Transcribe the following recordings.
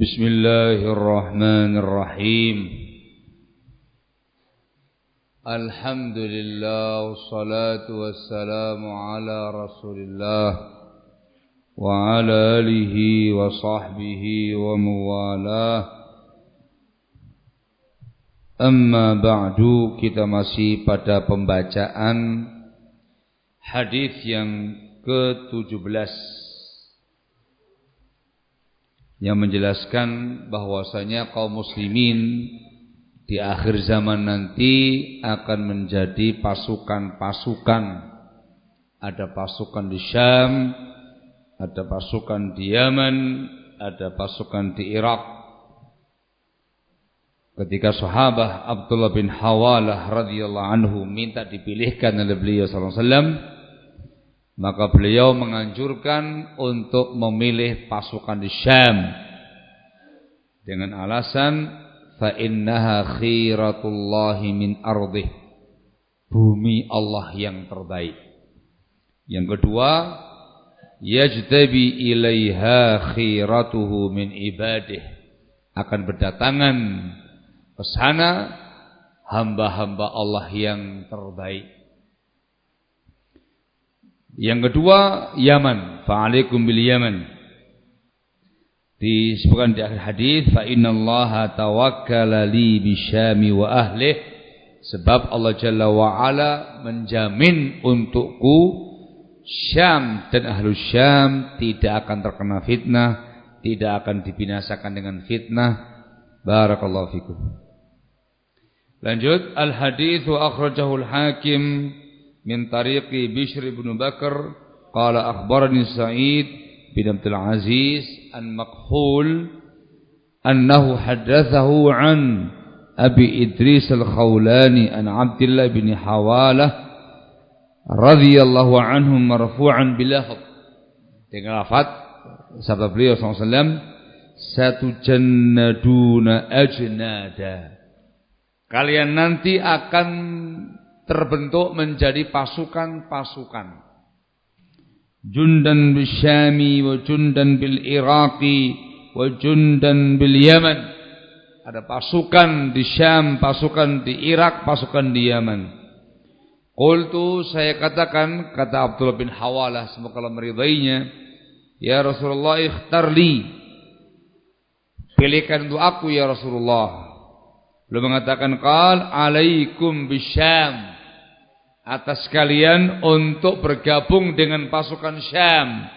بسم الله الرحمن الرحيم الحمد لله والصلاة والسلام على رسول الله وعلى آله وصحبه وموالاه Amma ba'du kita masih pada pembacaan hadis yang ke-17 yang menjelaskan bahwasanya kaum muslimin di akhir zaman nanti akan menjadi pasukan-pasukan. Ada pasukan di Syam, ada pasukan di Yaman, ada pasukan di Irak. Ketika sahabat Abdullah bin Hawalah radhiyallahu anhu minta dipilihkan oleh beliau sallallahu alaihi wasallam, maka beliau menganjurkan untuk memilih pasukan di Syam dengan alasan fa innaha khiratullahi min ardih bumi Allah yang terbaik. Yang kedua, yajtabi ilaiha khiratuhu min ibadih akan berdatangan ke sana hamba-hamba Allah yang terbaik. Yang kedua Yaman, fa'alaikum bil Yaman. Disebutkan di akhir hadis, fa innallaha tawakkala li bisyami wa ahli sebab Allah Jalla wa ala menjamin untukku Syam dan ahlu Syam tidak akan terkena fitnah, tidak akan dibinasakan dengan fitnah. Barakallahu fikum. Lanjut al-hadis wa akhrajahu al-Hakim من min tariqi Bishr bin Bakar qala akhbarani Sa'id bin Abdul Aziz an Maqhul annahu haddathahu an Abi Idris al-Khawlani an Abdullah bin Hawalah radhiyallahu anhum marfu'an bilafat dengan lafaz sabda beliau SAW satu jannaduna ajnada. Kalian nanti akan terbentuk menjadi pasukan-pasukan. Jundan bil Syami wa jundan bil Iraqi wa jundan bil Yaman. Ada pasukan di Syam, pasukan di Irak, pasukan di Yaman. Qultu saya katakan kata Abdullah bin Hawalah semoga Allah meridainya, ya Rasulullah ikhtarli. Pilihkan untuk aku ya Rasulullah. Beliau mengatakan qal alaikum bisyam atas kalian untuk bergabung dengan pasukan Syam.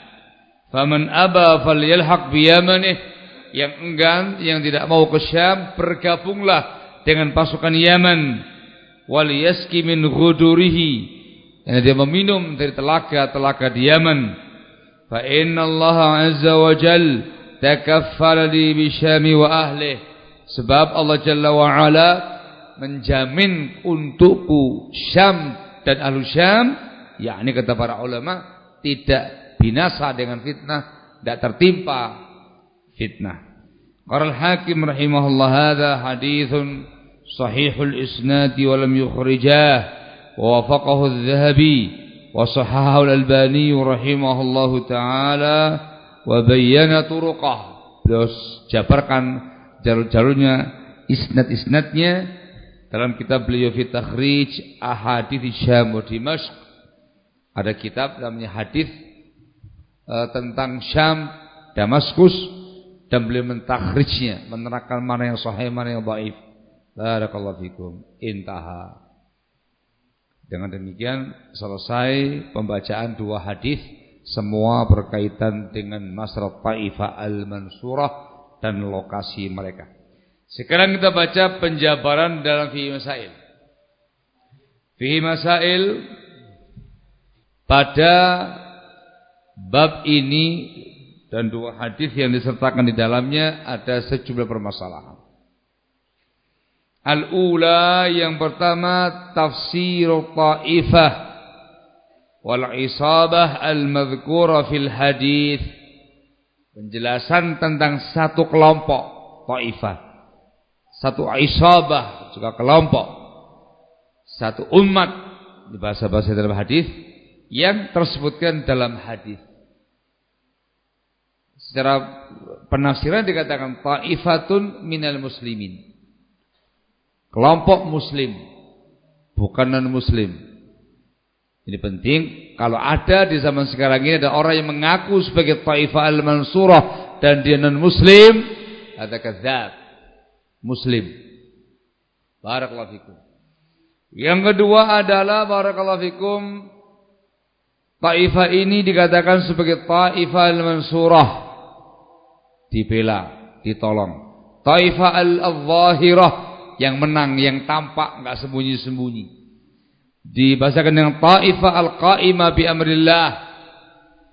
Faman aba falyalhaq biyamanih. Yang enggan, yang tidak mau ke Syam, bergabunglah dengan pasukan Yaman. Waliyaski min ghudurihi. Yang dia meminum dari telaga-telaga di Yaman. Fa inna Allah azza wa jal takaffala li bisyami wa ahlih. Sebab Allah Jalla wa ala menjamin untukku Syam dan ahlu Syam yakni kata para ulama tidak binasa dengan fitnah tidak tertimpa fitnah. Qala al-hakim rahimahullah hadha hadithun sahihul isnad wa lam yukhrijah adh-dhahabi wa sahahahu al-albani rahimahullah taala wa bayyana turuqah. Beliau jabarkan jalur-jalurnya isnad-isnadnya dalam kitab beliau fi takhrij ahadits Syam wa Dimashq ada kitab namanya hadis uh, tentang Syam, Damaskus dan beliau mentakhrijnya, menerangkan mana yang sahih, mana yang dhaif. Barakallahu fikum. Intaha. Dengan demikian selesai pembacaan dua hadis semua berkaitan dengan Masrat Taifah Al-Mansurah dan lokasi mereka. Sekarang kita baca penjabaran dalam fihi masail. Fihi masail pada bab ini dan dua hadis yang disertakan di dalamnya ada sejumlah permasalahan. Al-ula yang pertama tafsir ta'ifah wal isabah al-madhkura fil hadis. Penjelasan tentang satu kelompok ta'ifah satu isabah juga kelompok satu umat di bahasa-bahasa dalam hadis yang tersebutkan dalam hadis secara penafsiran dikatakan ta'ifatun minal muslimin. Kelompok muslim bukan non muslim. Ini penting kalau ada di zaman sekarang ini ada orang yang mengaku sebagai ta'ifah al-mansurah dan dia non muslim, ada kadzab. Muslim. Barakallahu fikum. Yang kedua adalah barakallahu fikum Taifah ini dikatakan sebagai Taifah al-mansurah. Dibela, ditolong. Taifah al-zahirah yang menang, yang tampak enggak sembunyi-sembunyi. Dibahasakan dengan Taifah al-qaimah bi amrillah.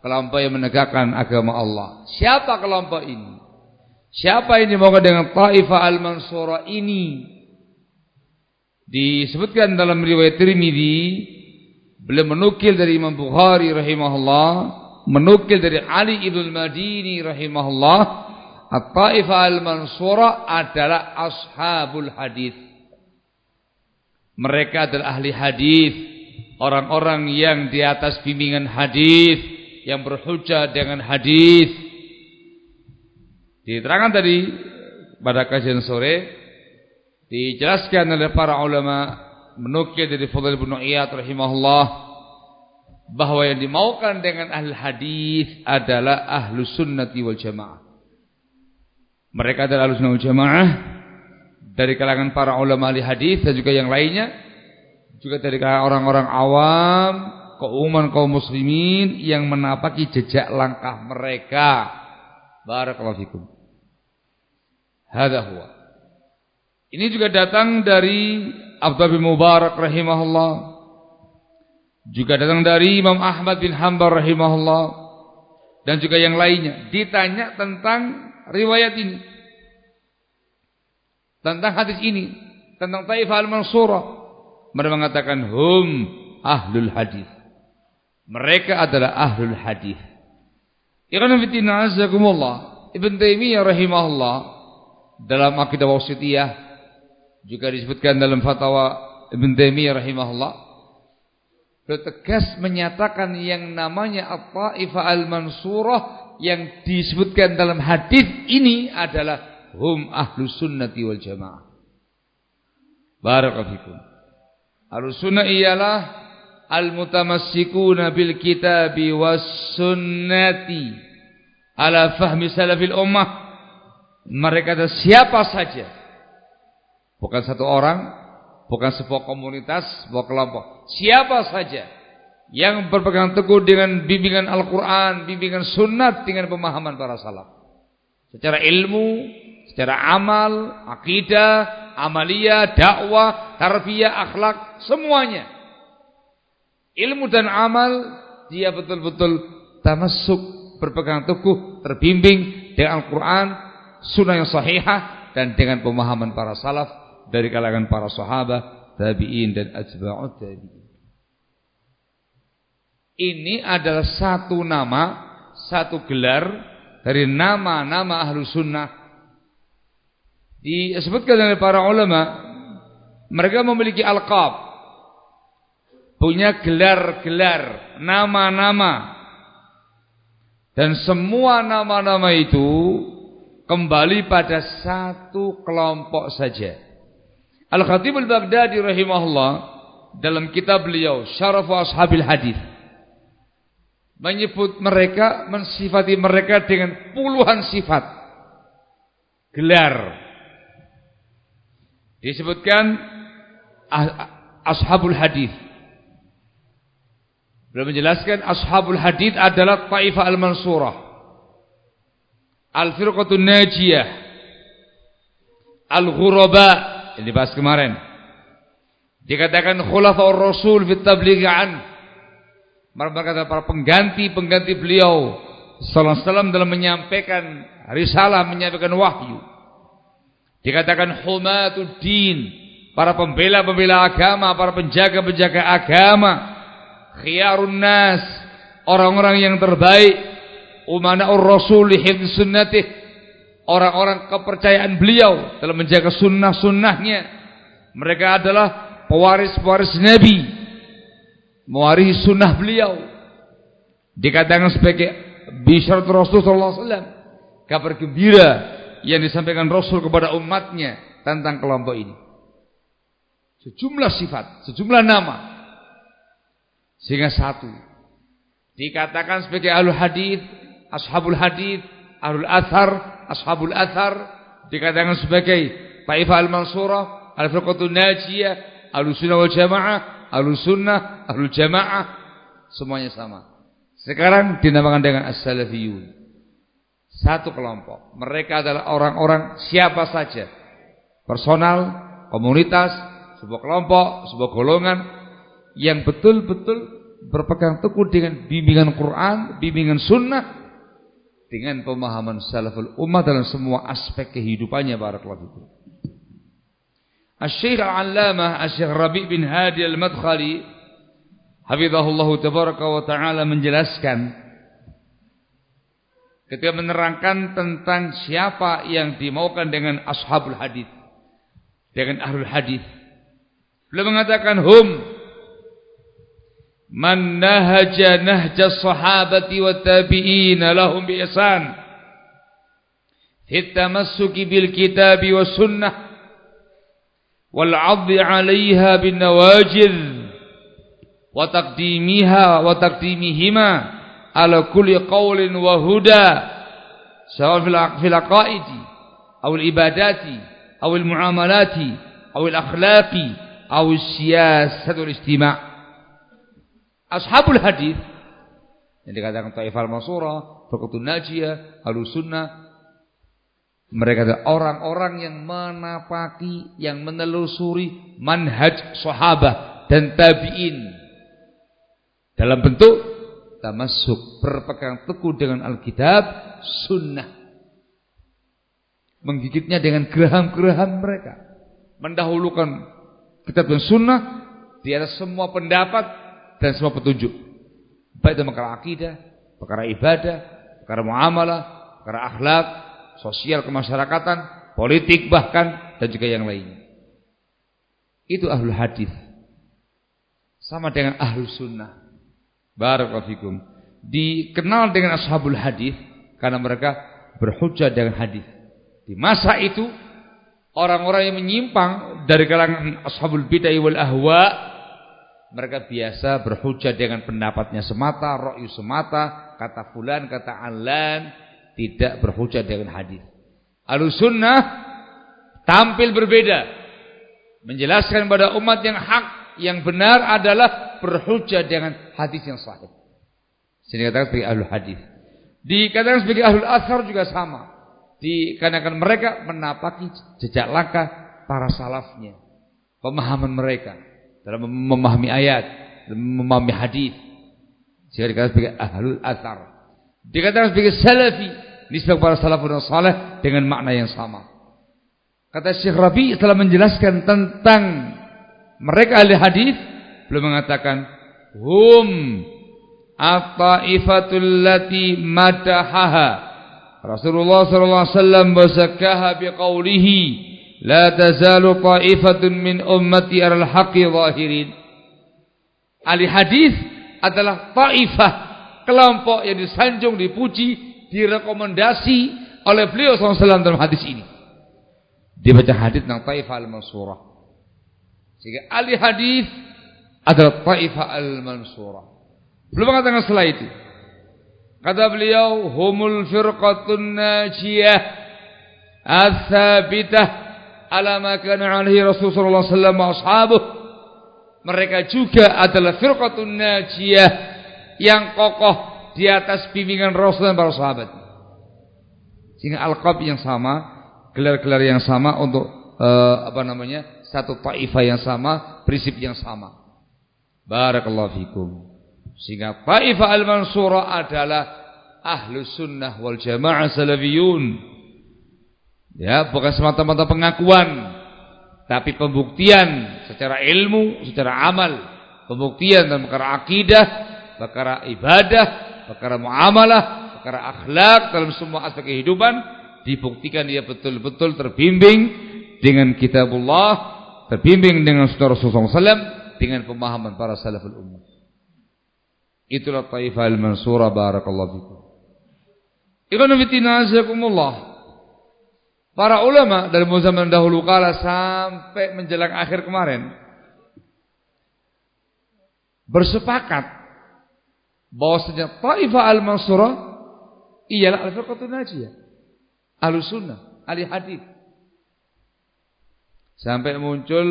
Kelompok yang menegakkan agama Allah. Siapa kelompok ini? Siapa ini mau dengan Taifah al-mansurah ini? Disebutkan dalam riwayat Tirmidzi Beliau menukil dari Imam Bukhari rahimahullah, menukil dari Ali ibn Madini rahimahullah, At-Taifah al-Mansura adalah ashabul hadis. Mereka adalah ahli hadis, orang-orang yang di atas bimbingan hadis, yang berhujjah dengan hadis. Diterangkan tadi pada kajian sore dijelaskan oleh para ulama menukil dari Fadl bin Iyad rahimahullah bahwa yang dimaukan dengan ahli hadis adalah ahlu sunnati wal jamaah. Mereka adalah ahlu sunnah wal jamaah dari kalangan para ulama ahli hadis dan juga yang lainnya, juga dari kalangan orang-orang awam, keumuman kaum muslimin yang menapaki jejak langkah mereka. Barakallahu fikum. Ini juga datang dari Abdul bin Mubarak rahimahullah. Juga datang dari Imam Ahmad bin Hanbal rahimahullah dan juga yang lainnya ditanya tentang riwayat ini. Tentang hadis ini, tentang Taifah al-Mansurah. Mereka mengatakan hum ahlul hadis. Mereka adalah ahlul hadis. Ikhwan fillah azakumullah. Ibn Taimiyah rahimahullah dalam akidah wasitiyah juga disebutkan dalam fatwa Ibn Taimiyah rahimahullah beliau tegas menyatakan yang namanya at-taifah al-mansurah yang disebutkan dalam hadis ini adalah hum ahlu sunnati wal jamaah barakallahu ahlu sunnah ialah al-mutamassikuna bil kitabi was sunnati ala fahmi salafil ummah mereka adalah siapa saja Bukan satu orang, bukan sebuah komunitas, sebuah kelompok. Siapa saja yang berpegang teguh dengan bimbingan Al-Quran, bimbingan sunnah dengan pemahaman para salaf. Secara ilmu, secara amal, akidah, amalia, dakwah, tarbiyah, akhlak, semuanya. Ilmu dan amal, dia betul-betul termasuk berpegang teguh, terbimbing dengan Al-Quran, sunnah yang sahihah, dan dengan pemahaman para salaf dari kalangan para sahabat, tabi'in dan atba'ut tabi'in. Ini adalah satu nama, satu gelar dari nama-nama ahlu sunnah. Disebutkan oleh para ulama, mereka memiliki alqab. Punya gelar-gelar, nama-nama. Dan semua nama-nama itu kembali pada satu kelompok saja Al-Khatib Al-Baghdadi rahimahullah dalam kitab beliau Syarafu Ashabil Hadis menyebut mereka mensifati mereka dengan puluhan sifat gelar disebutkan ashabul hadis beliau menjelaskan ashabul hadis adalah taifah al-mansurah al-firqatun najiyah al-ghuraba yang dibahas kemarin. Dikatakan khulafaur rasul fit tablighi an. Mereka para pengganti-pengganti beliau sallallahu alaihi dalam menyampaikan risalah, menyampaikan wahyu. Dikatakan din, para pembela-pembela agama, para penjaga-penjaga agama, khiyarun nas, orang-orang yang terbaik, umana'ur rasul li sunnatih, orang-orang kepercayaan beliau dalam menjaga sunnah-sunnahnya. Mereka adalah pewaris-pewaris Nabi, mewarisi sunnah beliau. Dikatakan sebagai bisyarat Rasulullah SAW kabar gembira yang disampaikan Rasul kepada umatnya tentang kelompok ini. Sejumlah sifat, sejumlah nama. Sehingga satu dikatakan sebagai ahlul hadis, ashabul hadis, ahlul athar, ashabul athar dikatakan sebagai taifah al-mansurah, al-firqatul najiyah, ahlus sunnah wal jamaah, ahlus sunnah, ahlul jamaah, semuanya sama. Sekarang dinamakan dengan as-salafiyun. Satu kelompok. Mereka adalah orang-orang siapa saja. Personal, komunitas, sebuah kelompok, sebuah golongan yang betul-betul berpegang teguh dengan bimbingan Quran, bimbingan sunnah dengan pemahaman salaful ummah dalam semua aspek kehidupannya barakallahu fikum. Asy-Syaikh Al-Allamah Asy-Syaikh Rabi' bin Hadi Al-Madkhali hafizahullah tabaraka wa taala menjelaskan ketika menerangkan tentang siapa yang dimaukan dengan ashabul hadis dengan ahlul hadis beliau mengatakan hum man nahaja nahja sahabati wa tabi'in lahum bi ihsan fi tamassuki bil kitabi was sunnah wal 'adhi 'alayha bin nawajid wa taqdimiha wa taqdimihima ala kulli qawlin wa huda. Sawa fil aqaidi aw al ibadati aw al muamalati aw al akhlaqi aw al siyasat wal istima' ashabul hadis yang dikatakan Taifal Masura, Fakutun Najiyah, Ahlus Sunnah mereka adalah orang-orang yang menapaki, yang menelusuri manhaj sahabat dan tabi'in. Dalam bentuk tamasuk berpegang teguh dengan Alkitab, sunnah. Menggigitnya dengan geraham-geraham mereka. Mendahulukan kitab dan sunnah di atas semua pendapat dan semua petunjuk. Baik itu perkara akidah, perkara ibadah, perkara muamalah, perkara akhlak, sosial kemasyarakatan, politik bahkan dan juga yang lainnya. Itu ahlul hadis. Sama dengan ahlul sunnah. Barakallahu Dikenal dengan ashabul hadis karena mereka berhujjah dengan hadis. Di masa itu orang-orang yang menyimpang dari kalangan ashabul bid'ah wal ahwa mereka biasa berhujjah dengan pendapatnya semata, ra'yu semata, kata fulan, kata alan, tidak berhujjah dengan hadis. Al-sunnah tampil berbeda. Menjelaskan pada umat yang hak, yang benar adalah berhujjah dengan hadis yang sahih. Sini katakan sebagai ahlu hadis. Dikatakan sebagai ahlu asar juga sama. Dikarenakan mereka menapaki jejak langkah para salafnya. Pemahaman mereka dalam memahami ayat, dalam memahami hadis. Sehingga dikatakan sebagai ahlu asar. Dikatakan sebagai salafi. Nisbah para salafun salih dengan makna yang sama. Kata Syekh Rabi telah menjelaskan tentang mereka ahli hadis Beliau mengatakan hum at-taifatul lati madahaha. Rasulullah sallallahu alaihi wasallam wasakaha biqaulihi la tazalu taifatun min ummati al haqqi zahirin. Ahli hadis adalah taifah kelompok yang disanjung dipuji direkomendasi oleh beliau SAW dalam hadis ini. Dibaca hadis tentang taifah al-mansurah sehingga ahli hadis adalah Taifah al-Mansurah. Belum mengatakan setelah itu. Kata beliau, humul firqatun najiyah ats-tsabitah ala ma kana alaihi Rasulullah sallallahu alaihi wasallam. Mereka juga adalah firqatun najiyah yang kokoh di atas bimbingan Rasul dan para sahabat. Sehingga alqab yang sama, gelar-gelar yang sama untuk uh, apa namanya? Satu taifah yang sama, prinsip yang sama. Barakallahu fikum. Sehingga Taifah al-Mansura adalah ahlu sunnah wal jamaah salafiyun. Ya, bukan semata-mata pengakuan, tapi pembuktian secara ilmu, secara amal, pembuktian dalam perkara akidah, perkara ibadah, perkara muamalah, perkara akhlak dalam semua aspek kehidupan dibuktikan dia betul-betul terbimbing dengan kitabullah, terbimbing dengan sunnah Rasulullah SAW dengan pemahaman para salaful ummah. Itulah taifah al-mansura barakallahu fikum. Fillah Para ulama dari zaman dahulu kala sampai menjelang akhir kemarin bersepakat bahwasanya Taifah al-Mansurah ialah al-firqatun najiyah. Ahlussunnah, ahli hadis. Sampai muncul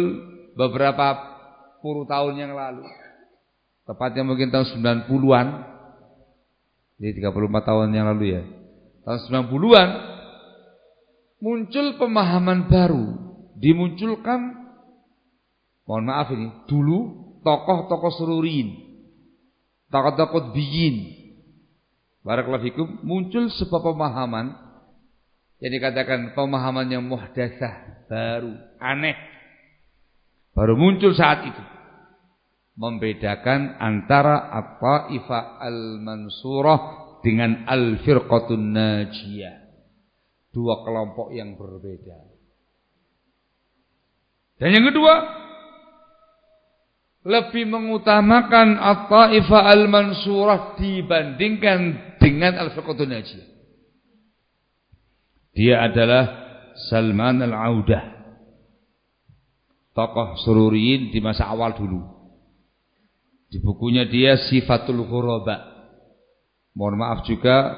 beberapa puluh tahun yang lalu. Tepatnya mungkin tahun 90-an. Jadi 34 tahun yang lalu ya. Tahun 90-an muncul pemahaman baru. Dimunculkan mohon maaf ini, dulu tokoh-tokoh serurin. Tokoh-tokoh biyin. Barakallahu fikum, muncul sebuah pemahaman yang dikatakan pemahaman yang muhdasah, baru, aneh. Baru muncul saat itu. Membedakan antara At-Taifah Al-Mansurah dengan Al-Firqatun Najiyah. Dua kelompok yang berbeda. Dan yang kedua, lebih mengutamakan At-Taifah Al-Mansurah dibandingkan dengan Al-Firqatun Najiyah. Dia adalah Salman Al-Audah. Tokoh sururiin di masa awal dulu. Di bukunya dia Sifatul Ghuraba. Mohon maaf juga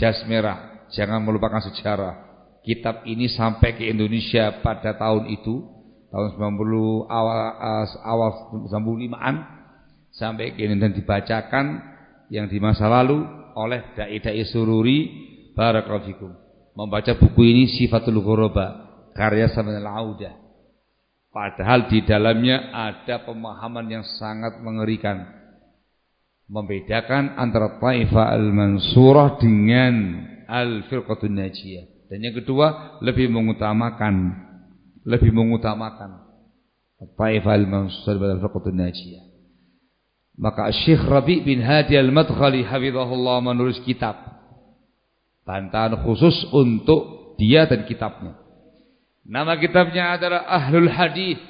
jas merah. Jangan melupakan sejarah. Kitab ini sampai ke Indonesia pada tahun itu, tahun 90 awal awal 95-an sampai ke Indonesia dan dibacakan yang di masa lalu oleh dai-dai sururi barakallahu membaca buku ini Sifatul Ghuraba karya Samin Al-Audah. Padahal di dalamnya ada pemahaman yang sangat mengerikan. Membedakan antara Taifah Al-Mansurah dengan Al-Firqatun Najiyah. Dan yang kedua, lebih mengutamakan lebih mengutamakan Taifah Al-Mansurah dan Al-Firqatun Najiyah. Maka Syekh Rabi bin Hadi Al-Madkhali hafizahullah menulis kitab Bantahan khusus untuk dia dan kitabnya. Nama kitabnya adalah Ahlul Hadis.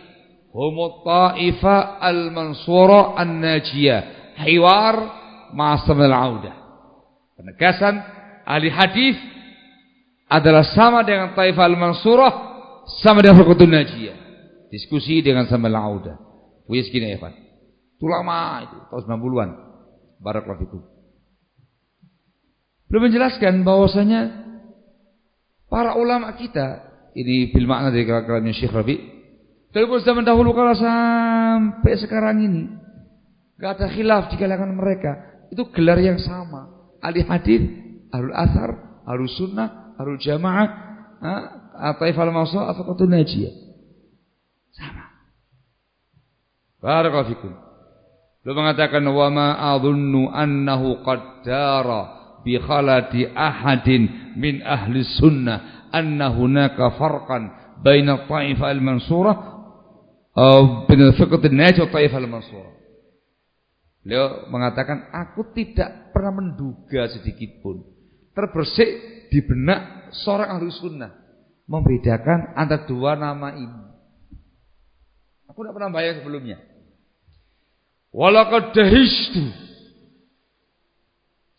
Humut Ta'ifa Al-Mansura An-Najiyah. Hiwar Ma'asam Al-Audah. Penegasan ahli hadis adalah sama dengan Ta'ifa Al-Mansurah sama dengan Fakutun Najiyah. Diskusi dengan sama Al-Audah. Punya segini ya Pak. Itu lama itu, tahun 90-an. Barakallahu. Belum menjelaskan bahwasanya para ulama kita ini bil makna dari kalamnya Syekh Rabi dari zaman dahulu kala sampai sekarang ini gak ada khilaf di kalangan mereka. Itu gelar yang sama. Ahli hadis ahlul asar ahlul sunnah ahlul jamaah ataifal mausul afaqatun najiyah. Sama. Barakallahu fikum. Lu mengatakan wa ma adunnu annahu qaddara bi khalati ahadin min ahli sunnah anna hunaka farqan baina ta'ifa al-mansurah atau baina fiqh an-najah wa ta'ifa al-mansurah Beliau mengatakan aku tidak pernah menduga sedikit pun terbersih di benak seorang ahli sunnah membedakan antara dua nama ini. Aku tidak pernah bayang sebelumnya. Walaqad dahistu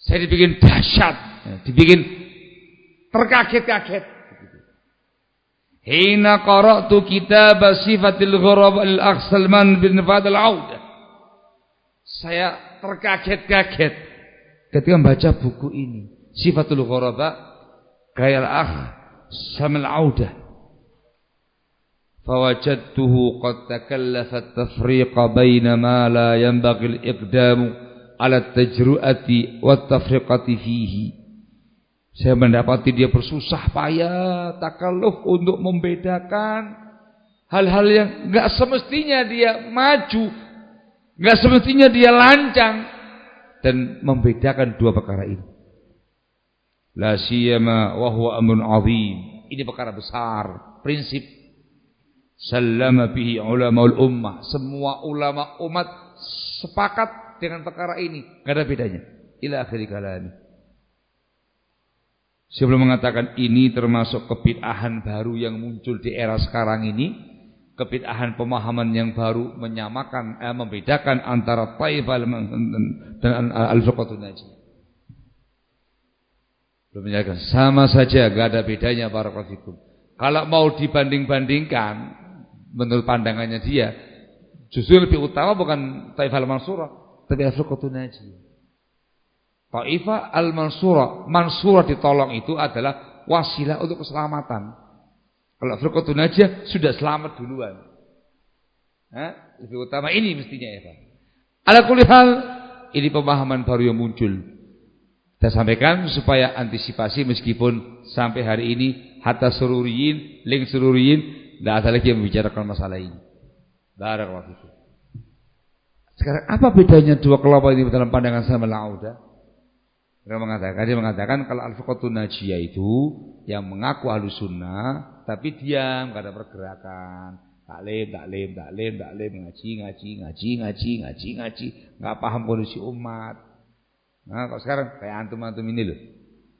saya dibikin dahsyat, ya, dibikin terkaget-kaget. Hina qara'tu kitab sifatil ghurab al-Akhsalman bin Fadl Auda. Saya terkaget-kaget ketika membaca buku ini. Sifatul Ghuraba Gaya al-Akh Samal Auda. Fawajadtuhu qad takallafa at-tafriqa baina ma la yanbaghi al-iqdamu ala tajru'ati wa tafriqati fihi. Saya mendapati dia bersusah payah, takalluf untuk membedakan hal-hal yang enggak semestinya dia maju, enggak semestinya dia lancang dan membedakan dua perkara ini. La siyama wa huwa amrun azim. Ini perkara besar, prinsip sallama bihi ulama ummah. Semua ulama umat sepakat dengan perkara ini. Gak ada bedanya. Ila akhiri kalami. Sebelum mengatakan ini termasuk kebid'ahan baru yang muncul di era sekarang ini. Kebid'ahan pemahaman yang baru menyamakan, eh, membedakan antara taifah dan al-fiqhatun najiyah. Belum menjelaskan. Sama saja, gak ada bedanya para fikum. Kalau mau dibanding-bandingkan, menurut pandangannya dia, justru lebih utama bukan Taifah al-Mansurah, tapi Afriqatun Najiyah. Taifah al-Mansurah, Mansurah ditolong itu adalah wasilah untuk keselamatan. Kalau Afriqatun Najiyah sudah selamat duluan. Hah? Lebih utama ini mestinya ya Pak. Ala ini pemahaman baru yang muncul. Saya sampaikan supaya antisipasi meskipun sampai hari ini hatta sururiyin, link sururiyin tidak ada lagi yang membicarakan masalah ini. Barakallahu. Sekarang apa bedanya dua kelompok ini dalam pandangan sama lauda? Mereka mengatakan, dia mengatakan kalau al-fiqhatun najiyah itu yang mengaku ahlu sunnah tapi diam, gak ada pergerakan. Taklim, taklim, taklim, taklim, ngaji, ngaji, ngaji, ngaji, ngaji, ngaji, nggak paham kondisi umat. Nah, kalau sekarang kayak antum-antum ini loh.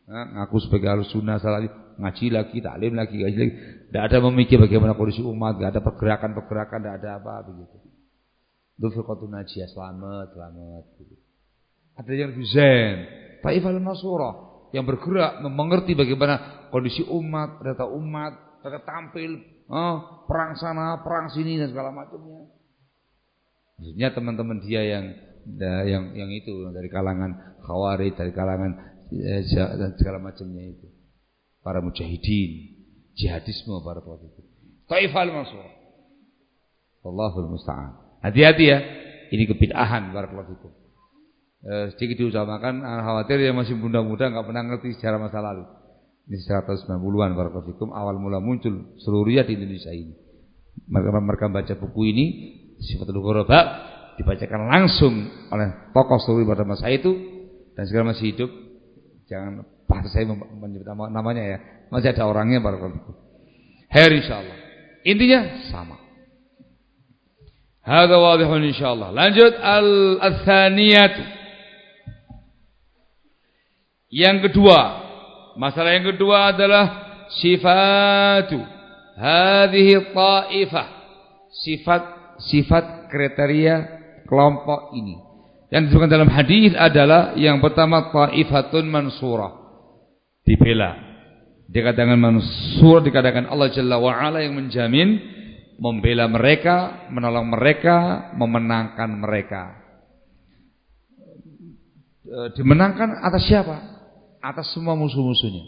Nah, ngaku sebagai harus sunnah salah ngaji lagi, taklim lagi, ngaji lagi. Tidak ada memikir bagaimana kondisi umat, tidak ada pergerakan-pergerakan, tidak ada apa begitu. Dufirqatun najiyah selamat, selamat. Ada yang Huzain, Taif al-Masurah yang bergerak mengerti bagaimana kondisi umat, data umat, data tampil, oh, perang sana, perang sini dan segala macamnya. Maksudnya teman-teman dia yang yang yang itu dari kalangan khawarij dari kalangan eh, dan segala macamnya itu para mujahidin jihadisme para pelaku itu taifal mansur Allahul musta'an hati-hati ya. Ini kebid'ahan barakallahu fikum. Eh, sedikit diusahakan khawatir yang masih muda-muda nggak pernah ngerti sejarah masa lalu. Ini 190-an barakallahu fikum. Awal mula muncul seluruh di Indonesia ini. Mereka, mereka baca buku ini sifatul ghuraba dibacakan langsung oleh tokoh seluruh pada masa itu dan sekarang masih hidup. Jangan pas saya menyebut namanya ya. Masih ada orangnya barakallahu her insyaallah intinya sama Hada wadihun insyaallah lanjut al-thaniyat yang kedua masalah yang kedua adalah sifatu hadhihi ta'ifah sifat sifat kriteria kelompok ini. Yang disebutkan dalam hadis adalah yang pertama taifatun mansurah. Dibela. Dikatakan mansur, dikatakan Allah Jalla wa ala yang menjamin membela mereka, menolong mereka, memenangkan mereka. E, dimenangkan atas siapa? Atas semua musuh-musuhnya.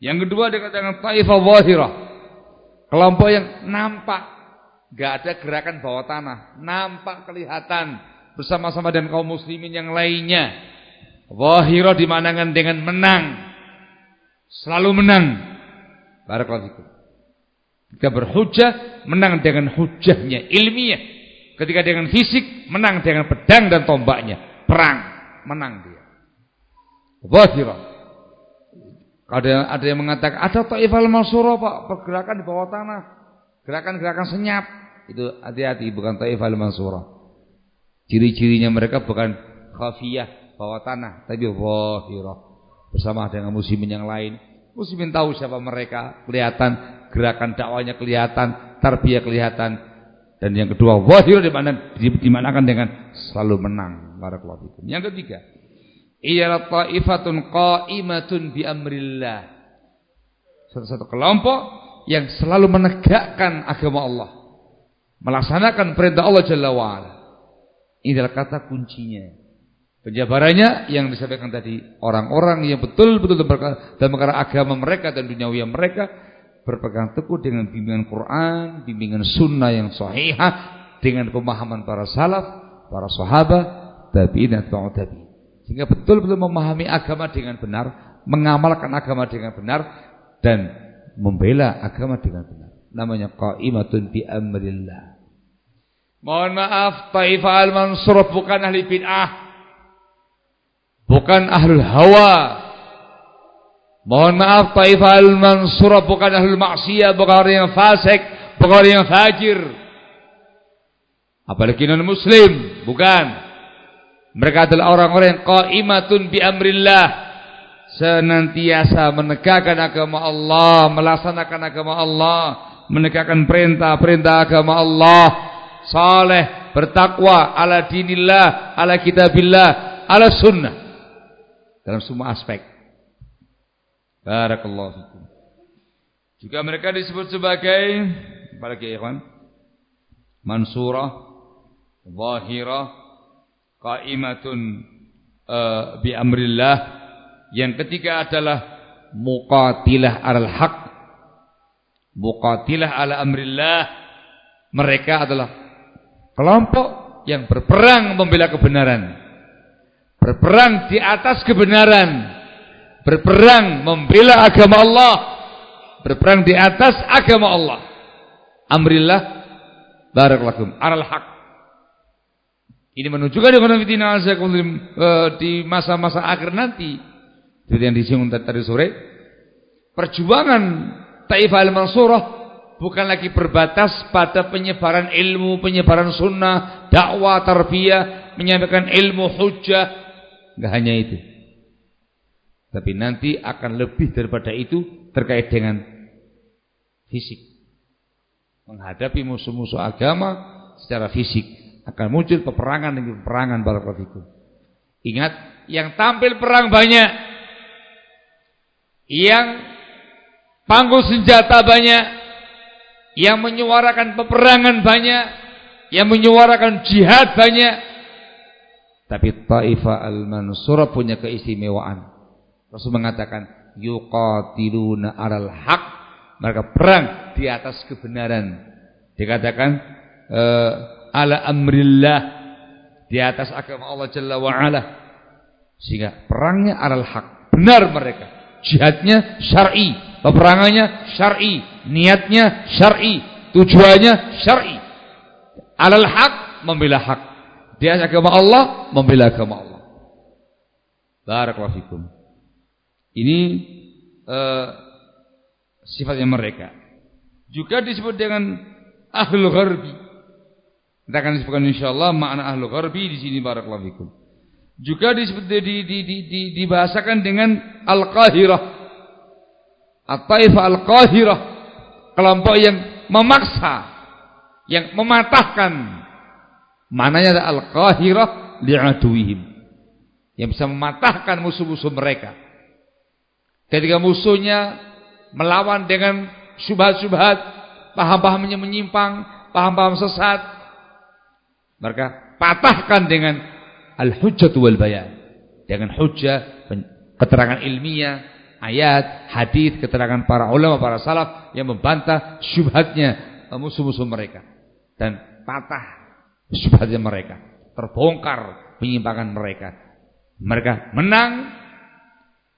Yang kedua dikatakan taifah zahirah. Kelompok yang nampak Gak ada gerakan bawah tanah. Nampak kelihatan bersama-sama dengan kaum muslimin yang lainnya. Wahiro dimanangkan dengan menang. Selalu menang. Barakallahu fikum. Ketika berhujah, menang dengan hujahnya, ilmiah. Ketika dengan fisik, menang dengan pedang dan tombaknya. Perang, menang dia. Wahiro. Ada ada yang mengatakan ada ta'ifal mansura Pak, pergerakan di bawah tanah. Gerakan-gerakan senyap itu hati-hati bukan taif al-mansurah. Ciri-cirinya mereka bukan khafiyah bawah tanah, tapi zahirah. Bersama dengan muslimin yang lain. Muslimin tahu siapa mereka, kelihatan gerakan dakwanya kelihatan, tarbiyah kelihatan. Dan yang kedua, zahir di mana dimanakan dengan selalu menang. Fikum. Yang ketiga, ialah taifatun qa'imatun bi amrillah. Satu-satu kelompok yang selalu menegakkan agama Allah melaksanakan perintah Allah Jalla wa'ala. Ini adalah kata kuncinya. Penjabarannya yang disampaikan tadi, orang-orang yang betul-betul dalam perkara agama mereka dan duniawi mereka berpegang teguh dengan bimbingan Quran, bimbingan sunnah yang sahihah, dengan pemahaman para salaf, para sahabat, tabi'in dan tabi'in. Sehingga betul-betul memahami agama dengan benar, mengamalkan agama dengan benar dan membela agama dengan benar. Namanya qaimatun bi amrillah. Mohon maaf, Taifah al-Mansur bukan ahli bid'ah. Bukan ahlul hawa. Mohon maaf, Taifah al-Mansur bukan ahlul maksiyah, bukan orang yang fasik, bukan orang yang fajir. Apalagi non muslim, bukan. Mereka adalah orang-orang yang qaimatun bi amrillah. Senantiasa menegakkan agama Allah, melaksanakan agama Allah, menegakkan perintah-perintah agama Allah saleh, bertakwa ala dinillah, ala kitabillah, ala sunnah. dalam semua aspek. Barakallahu fikum. Juga mereka disebut sebagai apalagi ikhwan? Mansurah, zahirah, qaimatun uh, bi amrillah. Yang ketiga adalah muqatilah alal haq. Muqatilah ala amrillah. Mereka adalah kelompok yang berperang membela kebenaran. Berperang di atas kebenaran. Berperang membela agama Allah. Berperang di atas agama Allah. Amrillah barakallahu alal haq. Ini menunjukkan dengan fitina eh, di masa-masa akhir nanti. Seperti yang disinggung tadi sore. Perjuangan Taifah al-Mansurah bukan lagi berbatas pada penyebaran ilmu, penyebaran sunnah, dakwah, tarbiyah, menyampaikan ilmu hujjah, Enggak hanya itu. Tapi nanti akan lebih daripada itu terkait dengan fisik. Menghadapi musuh-musuh agama secara fisik akan muncul peperangan demi peperangan barakallahu Ingat, yang tampil perang banyak. Yang panggung senjata banyak. Yang menyuarakan peperangan banyak. Yang menyuarakan jihad banyak tapi Taifah al-Mansurah punya keistimewaan. Rasul mengatakan yuqatiluna alal haq. Mereka perang di atas kebenaran. Dikatakan uh, ala amrillah di atas agama Allah Jalla wa ala. Sehingga perangnya alal haq. Benar mereka. Jihadnya syar'i, peperangannya syar'i, niatnya syar'i, tujuannya syar'i. Alal haq membela hak dia agama Allah, membela agama Allah. Barakallahu fikum. Ini uh, sifatnya mereka. Juga disebut dengan ahlul gharbi. Kita akan disebutkan insyaallah makna ahlul gharbi di sini barakallahu fikum. Juga disebut di, di, di, di, dibahasakan dengan al-qahirah. At-taifah al-qahirah. Kelompok yang memaksa, yang mematahkan Mananya adalah al-qahirah li'aduihim. Yang bisa mematahkan musuh-musuh mereka. Ketika musuhnya melawan dengan syubhat-syubhat, paham-pahamnya menyimpang, paham-paham sesat, mereka patahkan dengan al-hujjatu wal bayan. Dengan hujjah, keterangan ilmiah, ayat, hadis, keterangan para ulama, para salaf yang membantah syubhatnya musuh-musuh mereka dan patah syubhatnya mereka, terbongkar penyimpangan mereka. Mereka menang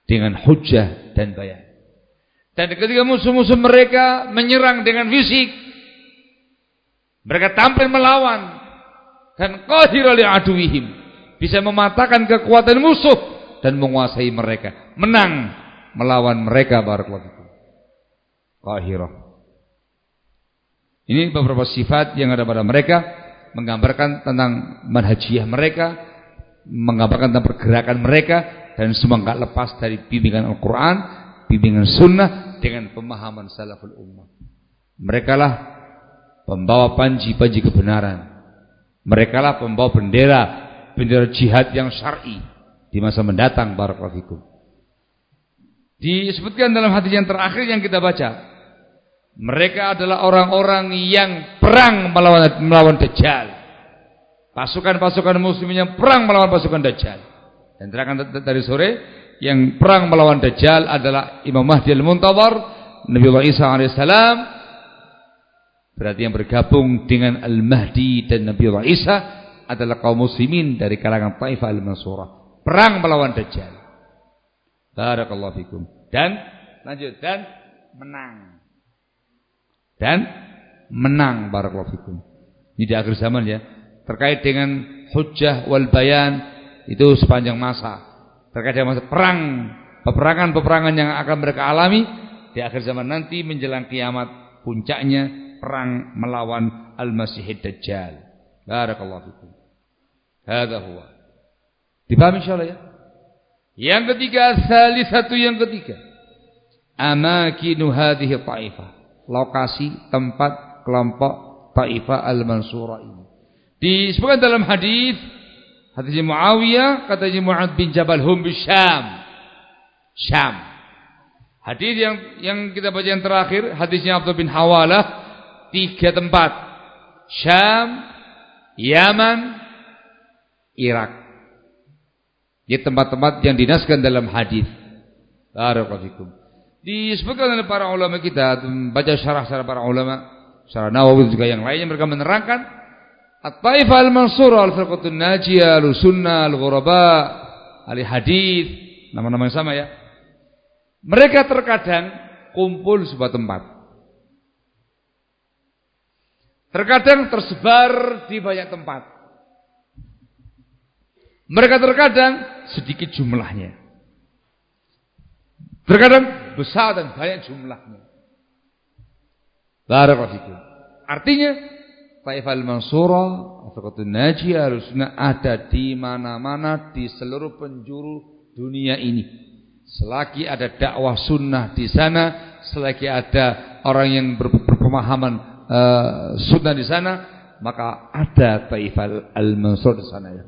dengan hujah dan bayan. Dan ketika musuh-musuh mereka menyerang dengan fisik, mereka tampil melawan dan qahira li aduwihim, bisa mematahkan kekuatan musuh dan menguasai mereka, menang melawan mereka barakallahu fikum. Qahirah. Ini beberapa sifat yang ada pada mereka menggambarkan tentang manhajiyah mereka, menggambarkan tentang pergerakan mereka dan semua enggak lepas dari bimbingan Al-Qur'an, bimbingan sunnah dengan pemahaman salaful ummah. Mereka lah pembawa panji-panji kebenaran. Mereka lah pembawa bendera bendera jihad yang syar'i di masa mendatang barakallahu. Disebutkan dalam hadis yang terakhir yang kita baca, mereka adalah orang-orang yang perang melawan melawan Dajjal. Pasukan-pasukan muslimin yang perang melawan pasukan Dajjal. Dan terangkan dari sore yang perang melawan Dajjal adalah Imam Mahdi al-Muntawar, Allah Isa alaihissalam. Berarti yang bergabung dengan Al-Mahdi dan Allah Isa adalah kaum muslimin dari kalangan Taifah al-Mansurah. Perang melawan Dajjal. Barakallahu fikum. Dan lanjut dan menang dan menang barakallahu fikum. Ini di akhir zaman ya. Terkait dengan hujjah wal bayan itu sepanjang masa. Terkait dengan masa perang, peperangan-peperangan yang akan mereka alami di akhir zaman nanti menjelang kiamat puncaknya perang melawan al-Masihid Dajjal. Barakallahu fikum. Hadza huwa. Dipahami insyaallah ya? Yang ketiga, satu yang ketiga. Amakinu hadhihi ta'ifah lokasi tempat kelompok Taifah Al-Mansura ini. Disebutkan dalam hadis Hadisnya Muawiyah katanya Mu'ad bin Jabal hum Syam. Syam. Hadis yang yang kita baca yang terakhir hadisnya Abdul bin Hawalah tiga tempat. Syam, Yaman, Irak. Ini tempat-tempat yang dinaskan dalam hadis. Barakallahu Disebutkan oleh para ulama kita baca syarah-syarah para ulama, syarah Nawawi juga yang lainnya mereka menerangkan At-Taifah al-Mansurah al-Firqatun Najiyah al-Sunnah al-Ghuraba nama-nama yang sama ya. Mereka terkadang kumpul sebuah tempat. Terkadang tersebar di banyak tempat. Mereka terkadang sedikit jumlahnya. Terkadang besar dan banyak jumlahnya. Barakallahu Artinya Taifal Mansurah, Afrikatul Najiyah, harusnya ada di mana-mana di seluruh penjuru dunia ini. Selagi ada dakwah sunnah di sana, selagi ada orang yang berpemahaman uh, sunnah di sana, maka ada Taifal Al-Mansur di sana ya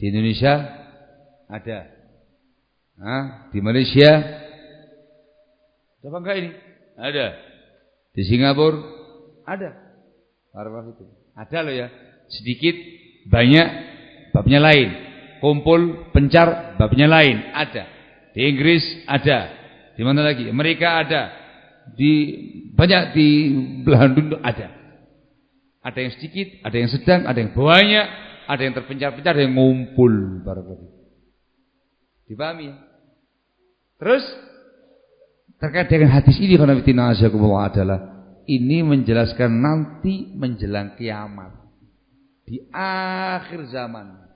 Di Indonesia ada. Nah, di Malaysia ada enggak ini? Ada. Di Singapura ada. Marwah itu. Ada loh ya. Sedikit, banyak, babnya lain. Kumpul, pencar, babnya lain. Ada. Di Inggris ada. Di mana lagi? Amerika ada. Di banyak di belahan dunia ada. Ada yang sedikit, ada yang sedang, ada yang banyak, ada yang terpencar-pencar, ada yang ngumpul. Barakallahu. Dipahami ya? Terus terkait dengan hadis ini karena fitina adalah ini menjelaskan nanti menjelang kiamat. Di akhir zaman.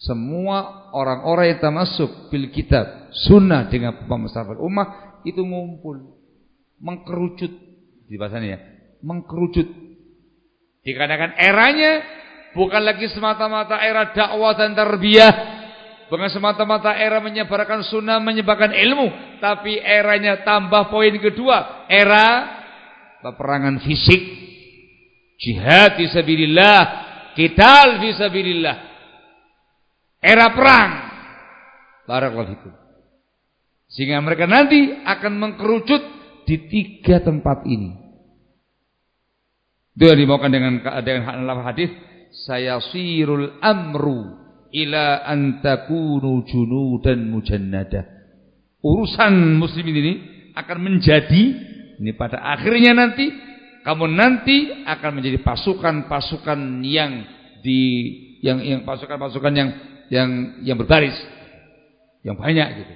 Semua orang-orang yang termasuk bil kitab, sunnah dengan pemahaman ummah itu ngumpul, mengkerucut di bahasanya ya, mengkerucut. Dikarenakan eranya bukan lagi semata-mata era dakwah dan tarbiyah, bukan semata-mata era menyebarkan sunnah, menyebarkan ilmu, tapi eranya tambah poin kedua, era peperangan fisik, jihad fisabilillah, kital fisabilillah. Era perang. Barakallahu fikum. Sehingga mereka nanti akan mengkerucut di tiga tempat ini. Itu yang dimaukan dengan dengan hadis saya sirul amru ila antakunu junudan mujannada. Urusan muslimin ini akan menjadi ini pada akhirnya nanti kamu nanti akan menjadi pasukan-pasukan yang di yang yang pasukan-pasukan yang yang yang berbaris yang banyak gitu.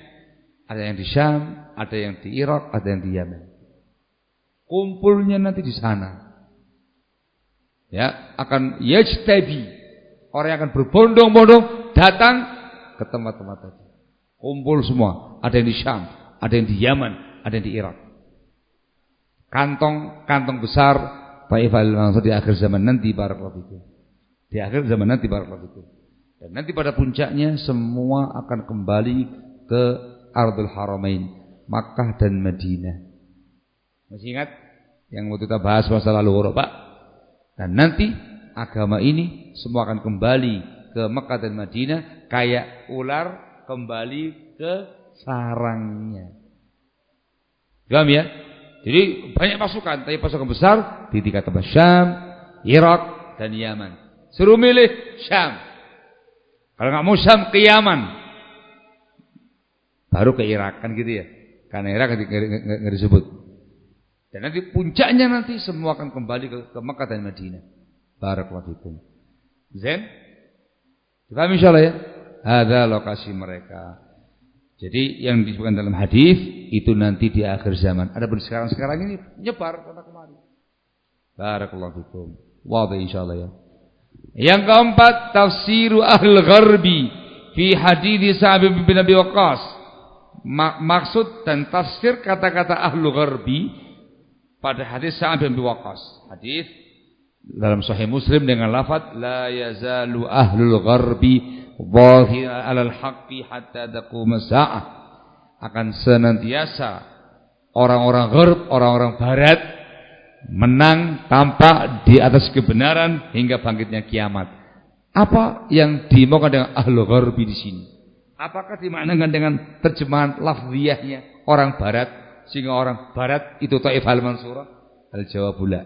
Ada yang di Syam, ada yang di Irak, ada yang di Yaman. Kumpulnya nanti di sana. Ya, akan yajtabi. Orang yang akan berbondong-bondong datang ke tempat-tempat tadi. Kumpul semua. Ada yang di Syam, ada yang di Yaman, ada yang di Irak kantong-kantong besar Taifah al-Mansur di akhir zaman nanti barakallahu fikum. Di akhir zaman nanti barakallahu fikum. Dan nanti pada puncaknya semua akan kembali ke Ardul Haramain, Makkah dan Madinah. Masih ingat yang waktu kita bahas masa lalu Pak? Dan nanti agama ini semua akan kembali ke Makkah dan Madinah kayak ular kembali ke sarangnya. Paham ya? Jadi banyak pasukan, tapi pasukan besar di tiga tempat Syam, Irak dan Yaman. Suruh milih Syam. Kalau nggak mau Syam ke Yaman. Baru ke Irak kan gitu ya. Karena Irak nggak disebut. Dan nanti puncaknya nanti semua akan kembali ke, ke Mekah dan Madinah. Barakallahu fikum. Zen? Dipahami insyaallah ya? Ada lokasi mereka. Jadi yang disebutkan dalam hadis itu nanti di akhir zaman. Ada pun sekarang-sekarang ini nyebar kata kemari. Barakallahu fikum. Wadih insyaallah ya. Yang keempat tafsiru ahl gharbi fi hadis Sa'ab bin Abi Waqqas. Maksud dan tafsir kata-kata ahlu gharbi pada hadis Sa'ab bin Abi Waqqas. Hadis dalam sahih Muslim dengan lafaz la yazalu ahlul gharbi zahir alal haqqi hatta taqum sa'ah akan senantiasa orang-orang gharb, orang-orang barat menang tampak di atas kebenaran hingga bangkitnya kiamat. Apa yang dimaukan dengan ahlu gharbi di sini? Apakah dimaknakan dengan terjemahan lafziyahnya orang barat sehingga orang barat itu Taif al-Mansurah? Al-jawab la.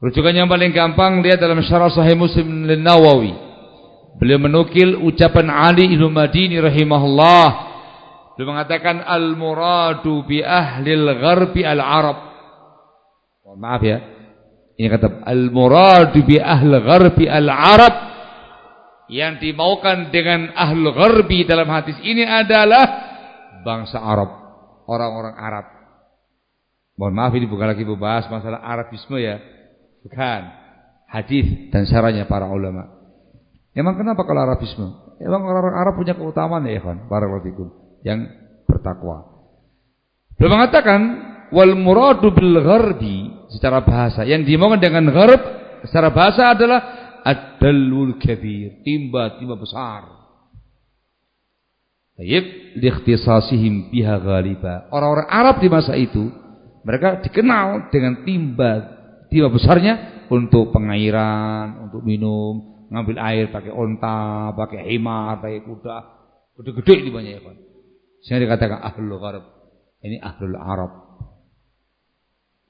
Rujukan yang paling gampang lihat dalam syarah Sahih Muslim Nawawi. Beliau menukil ucapan Ali Ibnu Madini rahimahullah. Beliau mengatakan al-muradu bi ahlil gharbi al-arab. Mohon maaf ya. Ini kata al-muradu bi ahlil gharbi al-arab yang dimaukan dengan ahlul gharbi dalam hadis ini adalah bangsa Arab, orang-orang Arab. Mohon maaf ini bukan lagi membahas masalah Arabisme ya. Bukan. Hadis dan syarahnya para ulama. Emang kenapa kalau Arabisme? Emang orang-orang Arab punya keutamaan ya, Ikhwan, fikum yang bertakwa. Beliau mengatakan wal muradu bil gharbi secara bahasa yang dimaukan dengan gharb secara bahasa adalah ad-dalul kabir, timba-timba besar. Tayyib liikhtisasihim biha ghaliba. Orang-orang Arab di masa itu mereka dikenal dengan timba timba besarnya untuk pengairan, untuk minum, ngambil air pakai onta, pakai himar, pakai kuda. Gede-gede banyak ya, Pak. Sehingga dikatakan ahlul gharab. Ini ahlul Arab.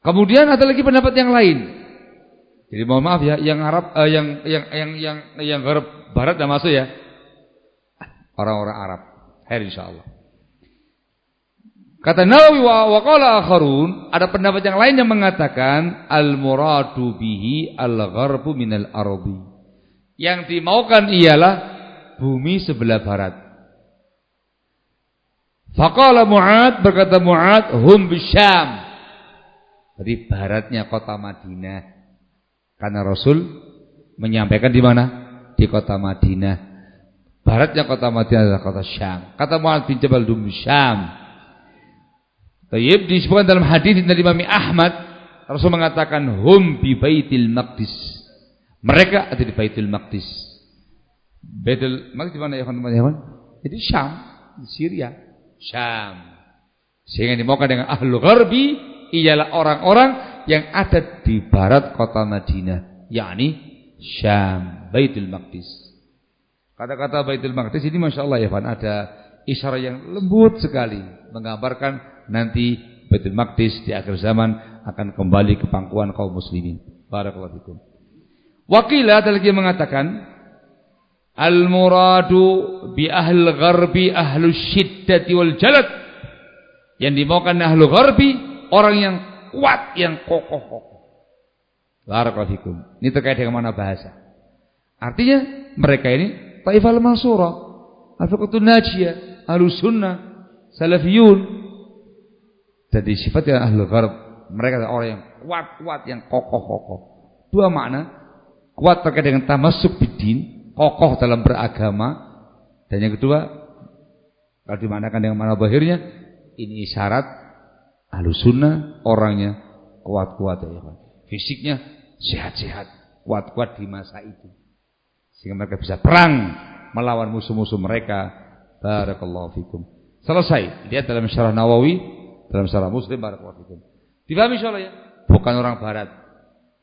Kemudian ada lagi pendapat yang lain. Jadi mohon maaf ya, yang Arab uh, yang yang yang yang yang Arab barat tidak masuk ya. Orang-orang Arab. Khair insyaallah. Kata Nawawi wa waqala akharun, ada pendapat yang lain yang mengatakan al muradu bihi al gharbu minal ardi. Yang dimaukan ialah bumi sebelah barat. Faqala Mu'ad berkata Mu'ad hum bisyam. Jadi baratnya kota Madinah. Karena Rasul menyampaikan di mana? Di kota Madinah. Baratnya kota Madinah adalah kota Syam. Kata Muhammad bin Jabal Dum Syam. Tayyib disebutkan dalam hadis dari Imam Ahmad, Rasul mengatakan hum bi Baitil Maqdis. Mereka ada di Baitul Maqdis. Baitul Maqdis di mana ya teman-teman? Jadi Syam, di Syria, Syam. Sehingga dimaukan dengan ahlu gharbi ialah orang-orang yang ada di barat kota Madinah, yakni Syam, Baitul Maqdis. Kata-kata Baitul Maqdis ini Masya Allah ya Fan, ada isyarat yang lembut sekali menggambarkan nanti Baitul Maqdis di akhir zaman akan kembali ke pangkuan kaum muslimin. Barakallahu. Wakila ada lagi mengatakan Al-muradu bi ahl gharbi ahlu syiddati wal jalad. Yang dimaukan ahlu gharbi orang yang kuat, yang kokoh-kokoh. Barakallahu Ini terkait dengan mana bahasa. Artinya mereka ini Taifal Mansurah, Al-Fiqhutun Najiyah, Ahlussunnah, Salafiyun. Jadi sifatnya ahlu gharb, mereka adalah orang yang kuat-kuat, yang kokoh-kokoh. Dua makna, kuat terkait dengan tamasuk bidin, kokoh dalam beragama. Dan yang kedua, kalau dimanakan dengan mana bahirnya, ini isyarat ahlu sunnah orangnya kuat-kuat ya Fisiknya sehat-sehat, kuat-kuat di masa itu. Sehingga mereka bisa perang melawan musuh-musuh mereka. Barakallahu fikum. Selesai. Lihat dalam syarah Nawawi, dalam syarah Muslim barakallahu fikum. Dipahami insyaallah ya? Bukan orang barat.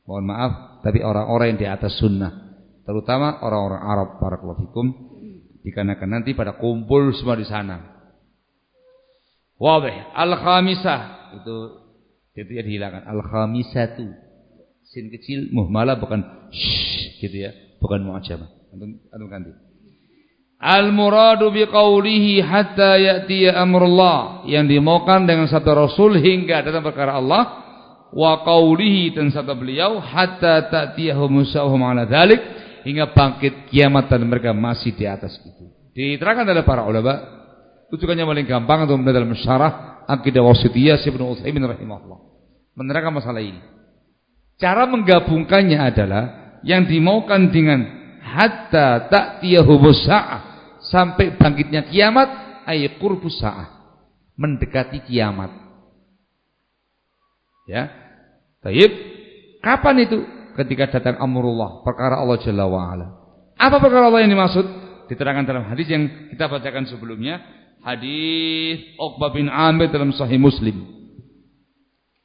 Mohon maaf, tapi orang-orang yang di atas sunnah. Terutama orang-orang Arab barakallahu fikum. Dikarenakan nanti pada kumpul semua di sana. Wadih. Al-khamisah itu itu ya dihilangkan. Al-khamisatu. Sin kecil muhmalah bukan shh gitu ya, bukan mu'jamah. Antum antum ganti. Al-muradu biqaulihi hatta ya'ti amrullah yang dimaukan dengan sabda Rasul hingga datang perkara Allah wa qaulihi dan sabda beliau hatta ta'tiyahum musahum ala dzalik hingga bangkit kiamat dan mereka masih di atas itu. Diterangkan oleh para ulama Rujukannya paling gampang untuk dalam syarah Akidah Wasitiyah Ibnu Utsaimin rahimahullah. Menerangkan masalah ini. Cara menggabungkannya adalah yang dimaukan dengan hatta ta'tiyahu sa'ah sampai bangkitnya kiamat ay qurbus sa'ah. Mendekati kiamat. Ya. Taib. Kapan itu? Ketika datang amrullah, perkara Allah Jalla wa ala. Apa perkara Allah yang dimaksud? Diterangkan dalam hadis yang kita bacakan sebelumnya hadis Uqbah bin Amir dalam Sahih Muslim.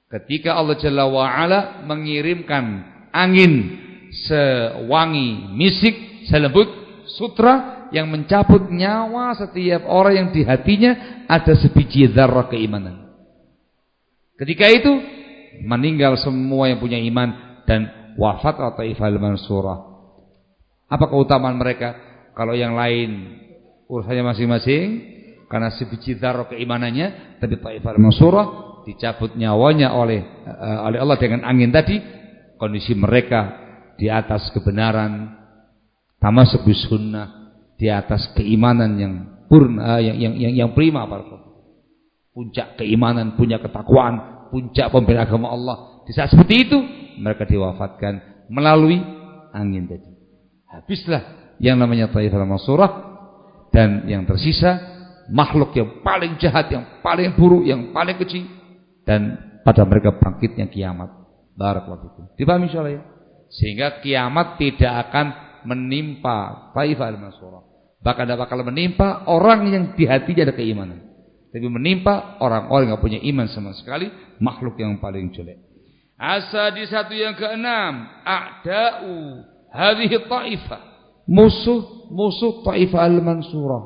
Ketika Allah Jalla wa ala mengirimkan angin sewangi misik selembut sutra yang mencabut nyawa setiap orang yang di hatinya ada sebiji zarah keimanan. Ketika itu meninggal semua yang punya iman dan wafat atau ifal mansurah. Apa keutamaan mereka? Kalau yang lain urusannya masing-masing karena sebiji zarah keimanannya, tapi ifal mansurah dicabut nyawanya oleh uh, oleh Allah dengan angin tadi, kondisi mereka di atas kebenaran, tamasuk sunnah, di atas keimanan yang purna, yang yang yang, yang prima Puncak keimanan, punya ketakwaan, puncak pembela agama Allah. Di saat seperti itu, mereka diwafatkan melalui angin tadi. Habislah yang namanya Taifah Mansurah dan yang tersisa makhluk yang paling jahat, yang paling buruk, yang paling kecil dan pada mereka bangkitnya kiamat. Barakallahu. Dipahami insyaallah ya? Sehingga kiamat tidak akan menimpa Taifah al-Mansurah. Bahkan tidak bakal menimpa orang yang di hatinya ada keimanan. Tapi menimpa orang-orang yang punya iman sama sekali, makhluk yang paling jelek. Asa di satu yang keenam, a'da'u hadhihi taifah. Musuh musuh Taifah al-Mansurah.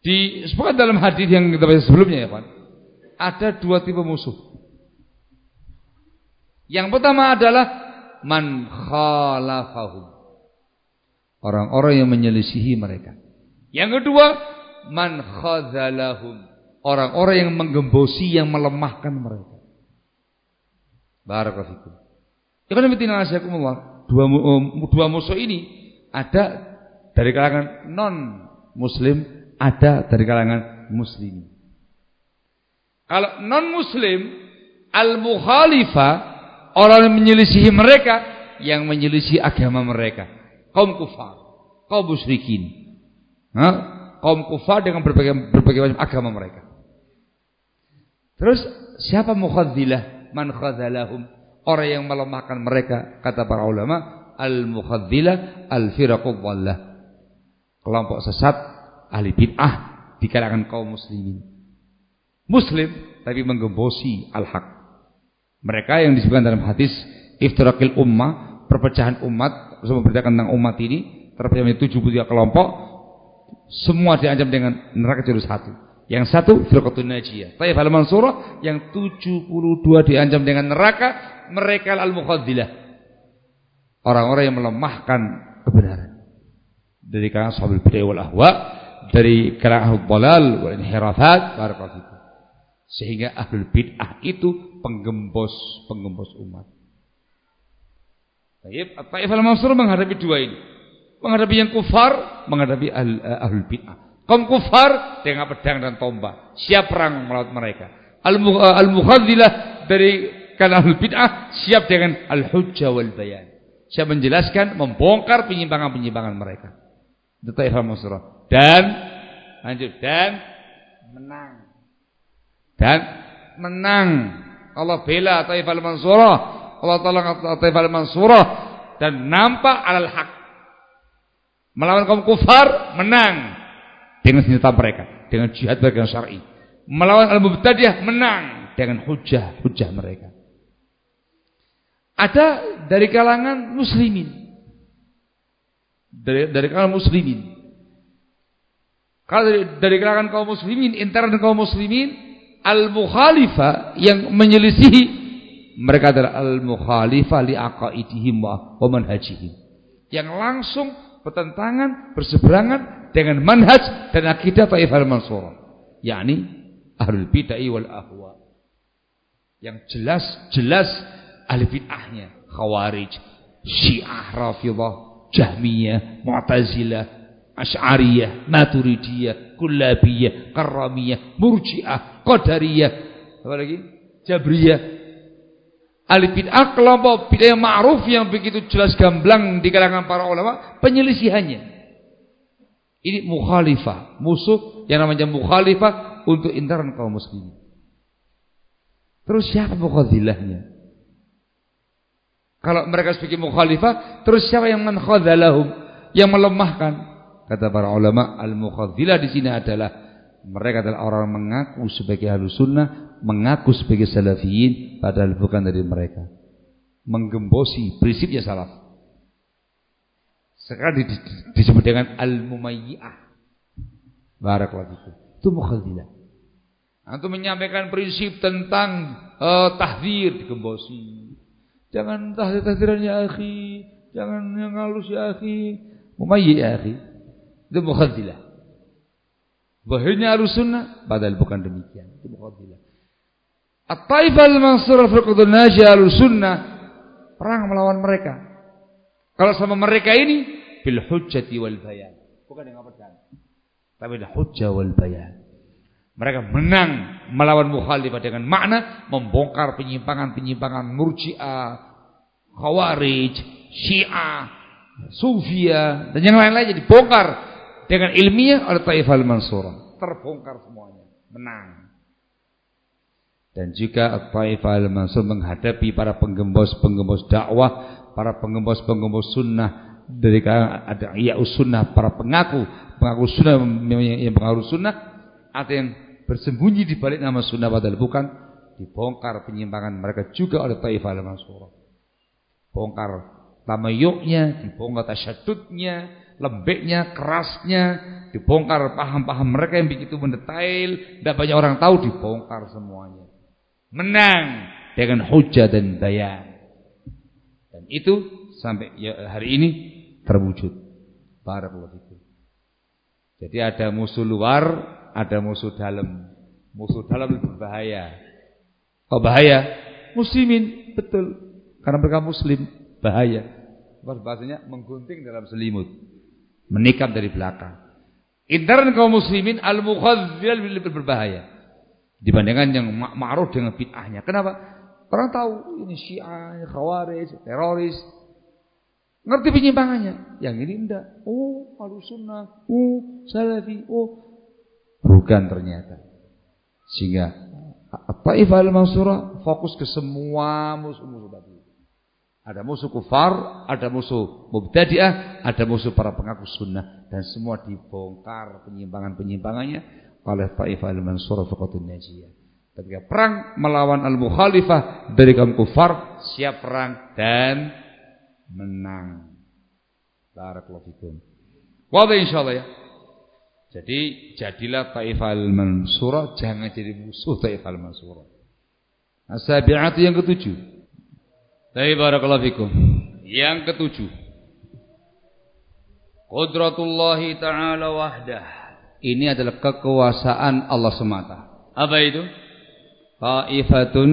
Di sepakat dalam hadis yang kita baca sebelumnya ya, Pak ada dua tipe musuh. Yang pertama adalah man khalafahum. Orang-orang yang menyelisihi mereka. Yang kedua, man khazalahum. Orang-orang yang menggembosi, yang melemahkan mereka. Barakallahu Dua, um, dua musuh ini ada dari kalangan non muslim, ada dari kalangan muslim. Kalau non muslim al-mukhalifah orang yang menyelisihi mereka yang menyelisihi agama mereka. Kaum kufar, kaum musyrikin. Nah, kaum kufar dengan berbagai berbagai macam agama mereka. Terus siapa mukhadzilah? Man khadzalahum? Orang yang melemahkan mereka kata para ulama al-mukhadzilah al-firaqud Kelompok sesat ahli bid'ah di kalangan kaum muslimin. Muslim tapi menggembosi al-haq. Mereka yang disebutkan dalam hadis iftirakil ummah, perpecahan umat, Rasul memberitakan tentang umat ini terpecah menjadi 73 kelompok, semua diancam dengan neraka jadi satu. Yang satu firqatun najiyah. Taif al-mansurah yang 72 diancam dengan neraka, mereka al-mukhadzilah. Orang-orang yang melemahkan kebenaran. Dari kalangan sahabat bid'ah wal ahwa, dari kalangan dalal wal inhirafat, barakallahu sehingga ahlul bid'ah itu penggembos-penggembos umat. Baik, Taif al-Mansur menghadapi dua ini. Menghadapi yang kufar, menghadapi eh, ahlul bid'ah. Kaum kufar dengan pedang dan tombak. Siap perang melawan mereka. Eh, al-Mukhadzilah dari kalangan ahlul bid'ah siap dengan al-hujjah wal bayan. Siap menjelaskan, membongkar penyimpangan-penyimpangan mereka. Al-Mansur. Dan lanjut dan menang dan menang. Allah bela Taifal Mansurah, Allah tolong Taifal Mansurah dan nampak alal hak. Melawan kaum kufar menang dengan senjata mereka, dengan jihad mereka syar'i. Melawan al-mubtadi'ah menang dengan hujah, hujah mereka. Ada dari kalangan muslimin. Dari, dari kalangan muslimin. Kalau dari, dari kalangan kaum muslimin, intern kaum muslimin, al-mukhalifah yang menyelisihi mereka adalah al-mukhalifah li aqaidihim wa manhajihim yang langsung bertentangan berseberangan dengan manhaj dan akidah Taifah al-Mansurah yakni ahlul bid'ah wal ahwa yang jelas-jelas ahli bid'ahnya khawarij syiah rafidhah jahmiyah mu'tazilah Asy'ariyah, Maturidiyah, Kullabiyah, Karramiyah, Murji'ah, Qadariyah, apa lagi? Jabriyah. Ahli bid'ah kelompok bid'ah yang ma'ruf yang begitu jelas gamblang di kalangan para ulama penyelisihannya. Ini mukhalifah, musuh yang namanya mukhalifah untuk internal kaum muslimin. Terus siapa mukhadzilahnya? Kalau mereka sebagai mukhalifah, terus siapa yang menkhadzalahum, yang melemahkan? Kata para ulama, al-mukhadzilah di sini adalah mereka adalah orang mengaku sebagai ahlu sunnah, mengaku sebagai salafiyin, padahal bukan dari mereka. Menggembosi prinsipnya salaf. Sekarang disebut dengan al-mumayyi'ah. Barakallahu Itu mukhaldilah. Antum menyampaikan prinsip tentang uh, tahdir digembosi. Jangan tahdir-tahdiran ya akhi, jangan yang halus ya akhi. Mumayyi ya akhi. Itu mukhadilah. Bahirnya harus sunnah, padahal bukan demikian. Itu mukhadilah. At-Taifah al-Mansur Firqatul Najah al-Sunnah perang melawan mereka. Kalau sama mereka ini bil hujjati wal bayan. Bukan dengan pedang. Tapi bil hujjah wal bayan. Mereka menang melawan mukhalifah dengan makna membongkar penyimpangan-penyimpangan murji'ah, khawarij, syiah, sufia, dan yang lain-lain jadi bongkar dengan ilmiah oleh Taif al-Mansurah. Terbongkar semuanya. Menang. Dan juga Taif al-Mansur menghadapi para penggembos-penggembos dakwah, para penggembos-penggembos sunnah, dari ada iya sunnah, para pengaku, pengaku sunnah yang pengaruh sunnah, ada yang bersembunyi di balik nama sunnah padahal bukan dibongkar penyimpangan mereka juga oleh Taifah al-Mansurah. Bongkar tamayuknya, dibongkar tasyadudnya, lembeknya, kerasnya, dibongkar paham-paham mereka yang begitu mendetail, tidak banyak orang tahu, dibongkar semuanya. Menang dengan hujah dan daya. Dan itu sampai ya, hari ini terwujud. Barakallahu Jadi ada musuh luar ada musuh dalam. Musuh dalam lebih berbahaya. Kok bahaya? Muslimin, betul. Karena mereka muslim, bahaya. Bahasanya menggunting dalam selimut. Menikam dari belakang. Intern kaum muslimin al-mukhadzil lebih berbahaya. Dibandingkan yang ma'ruf dengan bid'ahnya. Kenapa? Orang tahu ini syiah, khawarij, teroris. Ngerti penyimpangannya. Yang ini enggak. Oh, al sunnah. Oh, salafi. Oh, Bukan ternyata. Sehingga Taifah al-Mansurah fokus ke semua musuh-musuh tadi. Ada musuh kufar, ada musuh mubtadi'ah, ada musuh para pengaku sunnah dan semua dibongkar penyimpangan-penyimpangannya oleh Taifah al-Mansurah faqatun najiyah. Ketika perang melawan al-mukhalifah dari kaum kufar, siap perang dan menang. Barakallahu fikum. Wadai insyaallah ya. Jadi jadilah Taifal Mansura jangan jadi musuh Taifal Mansura. Asabi'atu yang ketujuh. Tapi barakallahu fikum. Yang ketujuh. Qudratullahi ta'ala wahdah. Ini adalah kekuasaan Allah semata. Apa itu? Taifatun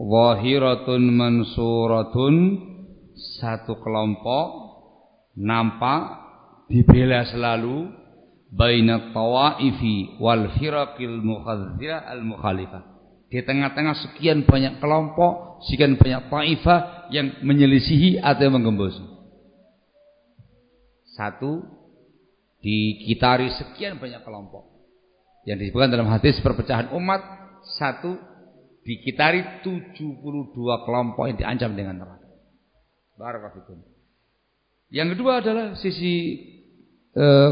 wahiratun mansuratun satu kelompok nampak dibela selalu baina tawaifi wal firaqil mukhadzirah al mukhalifah. Di tengah-tengah sekian banyak kelompok, sekian banyak taifah yang menyelisihi atau menggembosi. Satu dikitari sekian banyak kelompok. Yang disebutkan dalam hadis perpecahan umat, satu dikitari 72 kelompok yang diancam dengan neraka. Barakallahu Yang kedua adalah sisi eh,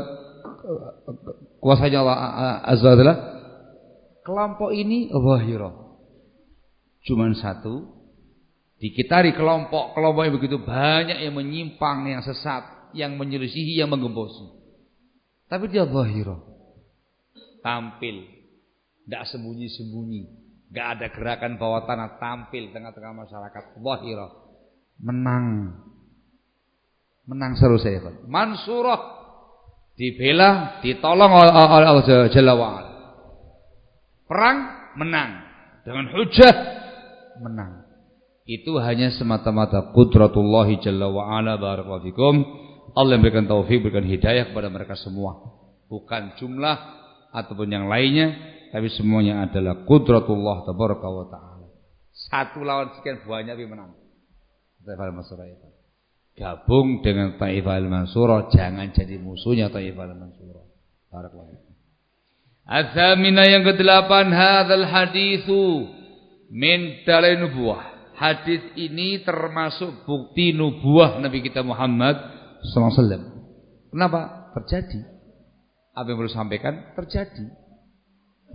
kuasanya Allah Azza wa kelompok ini zahira. Cuman satu dikitari kelompok-kelompok yang begitu banyak yang menyimpang, yang sesat, yang menyelisihi, yang menggembosi. Tapi dia zahira. Tampil, tidak sembunyi-sembunyi, tidak ada gerakan bawah tanah, tampil tengah-tengah masyarakat zahira. Menang. Menang seru saya, Mansurah dibela, ditolong oleh Allah Jalla wa'ala. Perang menang. Dengan hujah menang. Itu hanya semata-mata kudratullahi Jalla wa'ala barakallahu. Allah yang berikan taufik, berikan hidayah kepada mereka semua. Bukan jumlah ataupun yang lainnya, tapi semuanya adalah kudratullah tabaraka wa ta'ala. Satu lawan sekian banyak tapi menang. Tafal masalah itu gabung dengan Taifah al-Mansurah jangan jadi musuhnya Taifah al-Mansurah barakallahu Athamina yang kedelapan hadzal hadithu min dalil nubuwah. Hadis ini termasuk bukti nubuah Nabi kita Muhammad SAW. Kenapa? Terjadi. Apa yang perlu sampaikan terjadi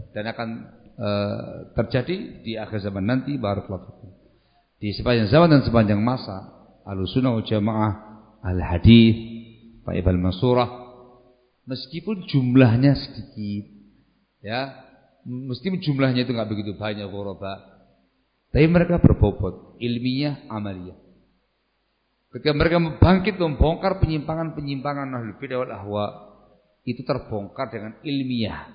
dan akan uh, terjadi di akhir zaman nanti barakallahu Di sepanjang zaman dan sepanjang masa Ahlussunnah wal Jamaah al hadis Taif al-Mansurah meskipun jumlahnya sedikit ya meskipun jumlahnya itu nggak begitu banyak tapi mereka berbobot ilmiah amaliyah ketika mereka bangkit membongkar penyimpangan-penyimpangan ahlul bidah wal ahwa itu terbongkar dengan ilmiah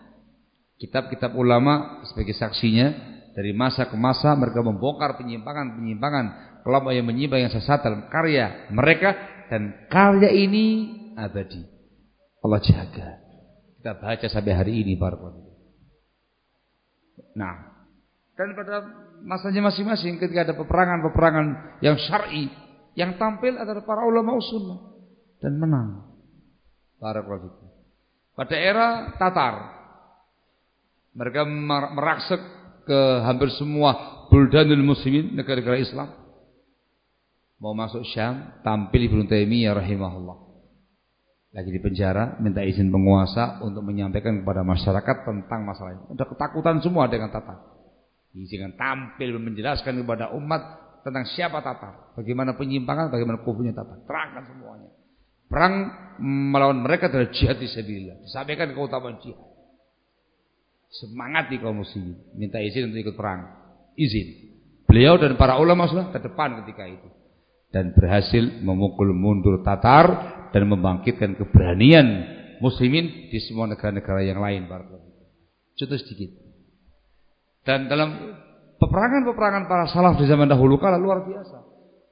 kitab-kitab ulama sebagai saksinya dari masa ke masa mereka membongkar penyimpangan-penyimpangan kelompok yang menyimpang yang sesat dalam karya mereka dan karya ini abadi. Allah jaga. Kita baca sampai hari ini para Nah, dan pada masanya masing-masing ketika ada peperangan-peperangan yang syar'i, yang tampil adalah para ulama sunnah dan menang. Para Pada era Tatar, mereka meraksek ke hampir semua buldanul muslimin negara-negara Islam. Mau masuk Syam, tampil Ibnu Taimiyah rahimahullah. Lagi di penjara, minta izin penguasa untuk menyampaikan kepada masyarakat tentang masalah ini. Udah ketakutan semua dengan Tatar. Izinkan tampil menjelaskan kepada umat tentang siapa Tatar, bagaimana penyimpangan, bagaimana kufunya Tatar. Terangkan semuanya. Perang melawan mereka adalah jihad di sabilillah. Disampaikan keutamaan jihad. Semangat di kaum muslimin. Minta izin untuk ikut perang. Izin. Beliau dan para ulama sudah terdepan ketika itu. Dan berhasil memukul mundur Tatar dan membangkitkan keberanian muslimin di semua negara-negara yang lain. Contoh sedikit. Dan dalam peperangan-peperangan para salaf di zaman dahulu kala luar biasa.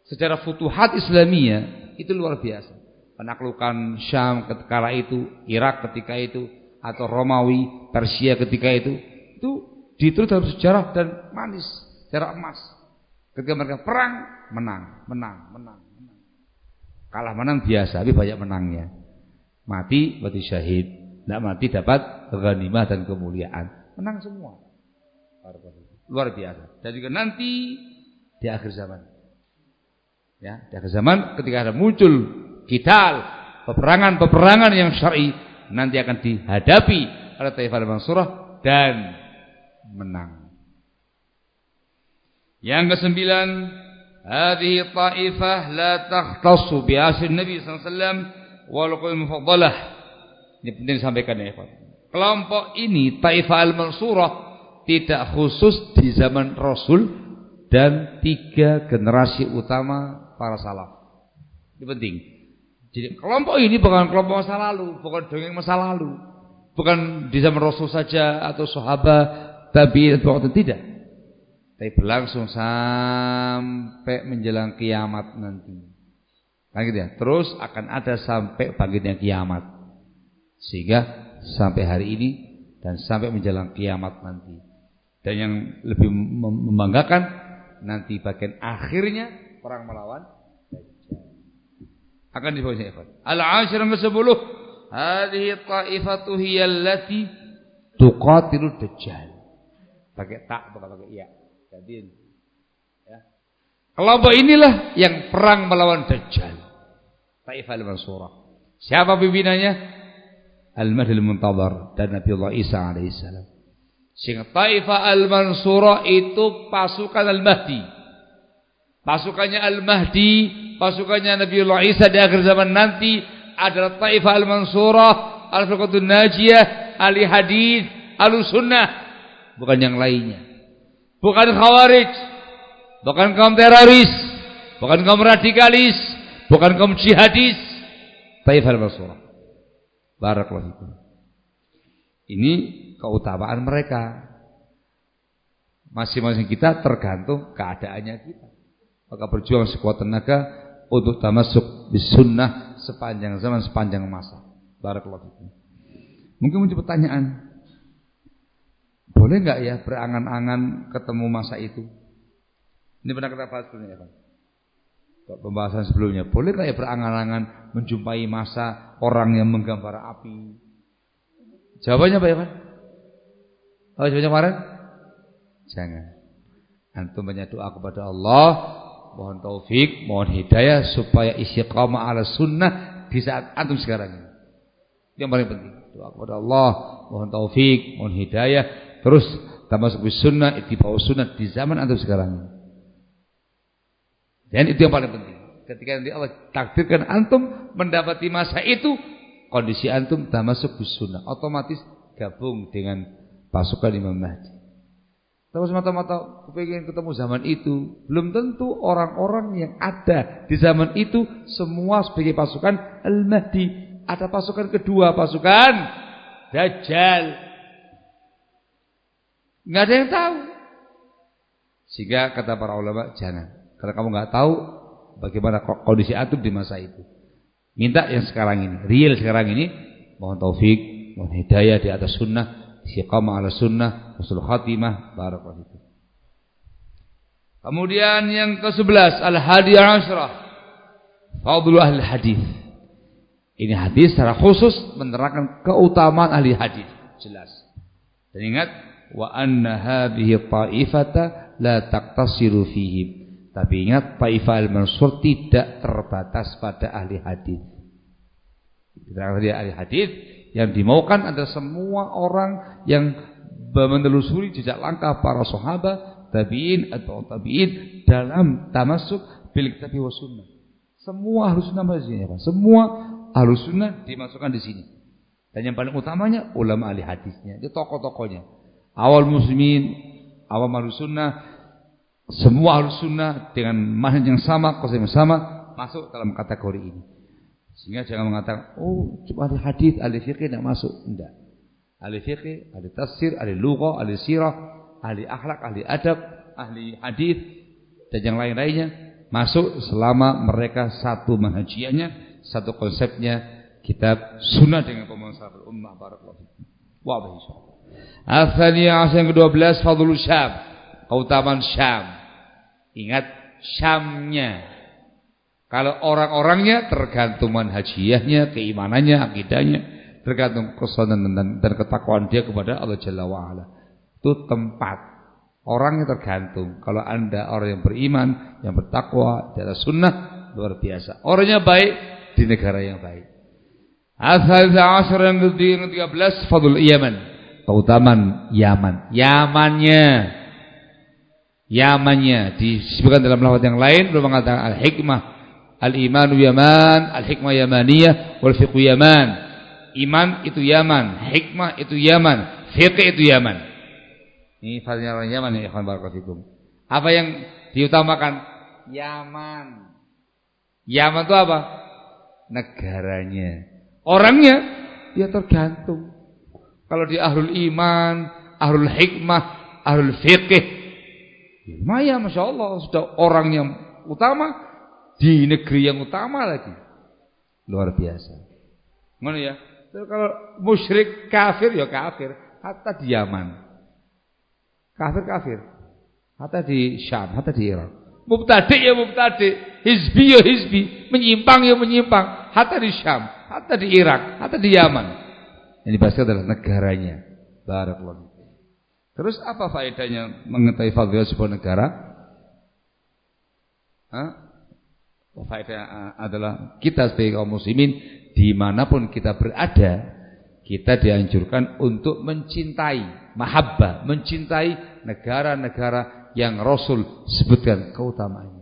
Secara futuhat Islamiyah itu luar biasa. Penaklukan Syam ketika itu, Irak ketika itu, atau Romawi, Persia ketika itu itu ditulis dalam sejarah dan manis, sejarah emas. Ketika mereka perang, menang, menang, menang, menang. Kalah menang biasa, tapi banyak menangnya. Mati berarti syahid, tidak mati dapat ghanimah dan kemuliaan. Menang semua. Luar biasa. Dan juga nanti di akhir zaman. Ya, di akhir zaman ketika ada muncul kital, peperangan-peperangan yang syar'i, nanti akan dihadapi oleh Taifah al-Mansurah dan menang. Yang kesembilan, hadhihi ta'ifah la takhtassu bi asr Nabi sallallahu alaihi wasallam walaupun mufaddalah. Ini penting disampaikan ya, Pak. Kelompok ini Taifah al-Mansurah tidak khusus di zaman Rasul dan tiga generasi utama para salaf. Ini penting. Jadi kelompok ini bukan kelompok masa lalu, bukan dongeng masa lalu. Bukan di zaman Rasul saja atau sahabat, tapi waktu tidak. Tapi berlangsung sampai menjelang kiamat nanti. Kan gitu ya. Terus akan ada sampai bangkitnya kiamat. Sehingga sampai hari ini dan sampai menjelang kiamat nanti. Dan yang lebih membanggakan nanti bagian akhirnya perang melawan akan dibahas ikhwan. Al-ashir yang ke-10, hadhihi ta'ifatu hiya allati tuqatilu dajjal. Pakai tak bukan pakai iya. Jadi ya. Kelompok inilah yang perang melawan dajjal. Taifah al-Mansurah. Siapa pimpinannya? Al-Mahdi al-Muntadhar dan Nabiullah Isa alaihissalam. Sehingga Taifah al-Mansurah itu pasukan al-Mahdi. Pasukannya al-Mahdi pasukannya Nabiullah Isa di akhir zaman nanti adalah Taifah al-Mansurah, al-Firqatun Najiyah, ahli hadis, ahli sunnah, bukan yang lainnya. Bukan khawarij, bukan kaum teroris, bukan kaum radikalis, bukan kaum jihadis. Taifah al-Mansurah. Barakallahu Ini keutamaan mereka. Masing-masing kita tergantung keadaannya kita. Maka berjuang sekuat tenaga untuk tamasuk di sunnah sepanjang zaman sepanjang masa. Barakallahu fikum. Mungkin muncul pertanyaan, boleh nggak ya berangan-angan ketemu masa itu? Ini pernah kita bahas sebelumnya, Pak. Pembahasan sebelumnya, boleh nggak ya berangan-angan menjumpai masa orang yang menggambar api? Jawabannya apa ya, Pak? Oh, jawabannya kemarin? Jangan. Antum banyak doa kepada Allah mohon taufik, mohon hidayah supaya istiqamah ala sunnah di saat antum sekarang ini. Yang paling penting. Doa kepada Allah, mohon taufik, mohon hidayah, terus termasuk sunnah, ittiba sunnah di zaman antum sekarang ini. Dan itu yang paling penting. ketika nanti Allah takdirkan antum mendapati masa itu, kondisi antum dah masuk di sunnah, otomatis gabung dengan pasukan Imam Mahdi. Tapi semata-mata kepingin ketemu zaman itu, belum tentu orang-orang yang ada di zaman itu semua sebagai pasukan Al-Mahdi. Ada pasukan kedua, pasukan Dajjal. Nggak ada yang tahu. Sehingga kata para ulama, jangan. Karena kamu nggak tahu bagaimana kondisi antum di masa itu. Minta yang sekarang ini, real sekarang ini, mohon taufik, mohon hidayah di atas sunnah, istiqamah ala sunnah, usul khatimah, barakallahu Kemudian yang ke-11 al-hadi asyrah. Fadlu ahli hadis. Ini hadis secara khusus menerangkan keutamaan ahli hadis, jelas. Dan ingat wa anna hadhihi ta'ifata la taqtasiru fihim. Tapi ingat taifah al-mansur tidak terbatas pada ahli hadis. Kita ahli hadis yang dimaukan adalah semua orang yang menelusuri jejak langkah para sahabat, tabi'in atau tabi'in dalam tamasuk bil kitab wa sunnah. Semua harus sunnah di sini, Semua harus sunnah dimasukkan di sini. Dan yang paling utamanya ulama ahli hadisnya, itu tokoh-tokohnya. Awal muslimin, awal harus sunnah, semua harus sunnah dengan manhaj yang sama, konsep yang sama masuk dalam kategori ini. Sehingga jangan mengatakan, oh cuma ahli hadis, ahli fikih tidak masuk. Tidak. Ahli fikih, ahli tafsir, ahli lughah, ahli sirah, ahli akhlak, ahli adab, ahli hadis dan yang lain-lainnya masuk selama mereka satu manhajiannya, satu konsepnya kitab sunnah dengan pemahaman sahabat ummah barakallahu Wabah insyaallah. Asalnya yang ke-12 Fadlul Syam. Keutamaan Syam. Ingat Syamnya kalau orang-orangnya tergantung manhajiyahnya, keimanannya, akidahnya, tergantung kesonan dan, ketakwaan dia kepada Allah Jalla wa'ala. Itu tempat. Orangnya tergantung. Kalau anda orang yang beriman, yang bertakwa, di sunnah, luar biasa. Orangnya baik di negara yang baik. Asal asar yang ke-13 Fadul Yaman. Keutamaan Yaman. Yamannya. Yamannya disebutkan dalam lafaz yang lain belum mengatakan al-hikmah Al-imanu yaman, al-hikmah yamaniyah, wal fiqhu yaman. Iman itu Yaman, hikmah itu Yaman, fiqh itu Yaman. Ini fadilnya orang Yaman ya ikhwan barakatuh. Apa yang diutamakan? Yaman. Yaman itu apa? Negaranya. Orangnya ya tergantung. Kalau di ahlul iman, ahlul hikmah, ahlul fiqh, ya, Masya Allah sudah orang yang utama di negeri yang utama lagi. Luar biasa. Mana ya? Kalau musyrik kafir ya kafir, hatta di Yaman. Kafir kafir. Hatta di Syam, hatta di Irak. Mubtadi ya mubtadi, hizbi ya hizbi, menyimpang ya menyimpang, hatta di Syam, hatta di Irak, hatta di Yaman. Yang dibahas adalah negaranya. Barakallahu. Terus apa faedahnya mengetahui fadilah sebuah negara? Hah? Faedah eh, adalah kita sebagai kaum muslimin di mana pun kita berada kita dianjurkan untuk mencintai mahabbah mencintai negara-negara yang Rasul sebutkan keutamaannya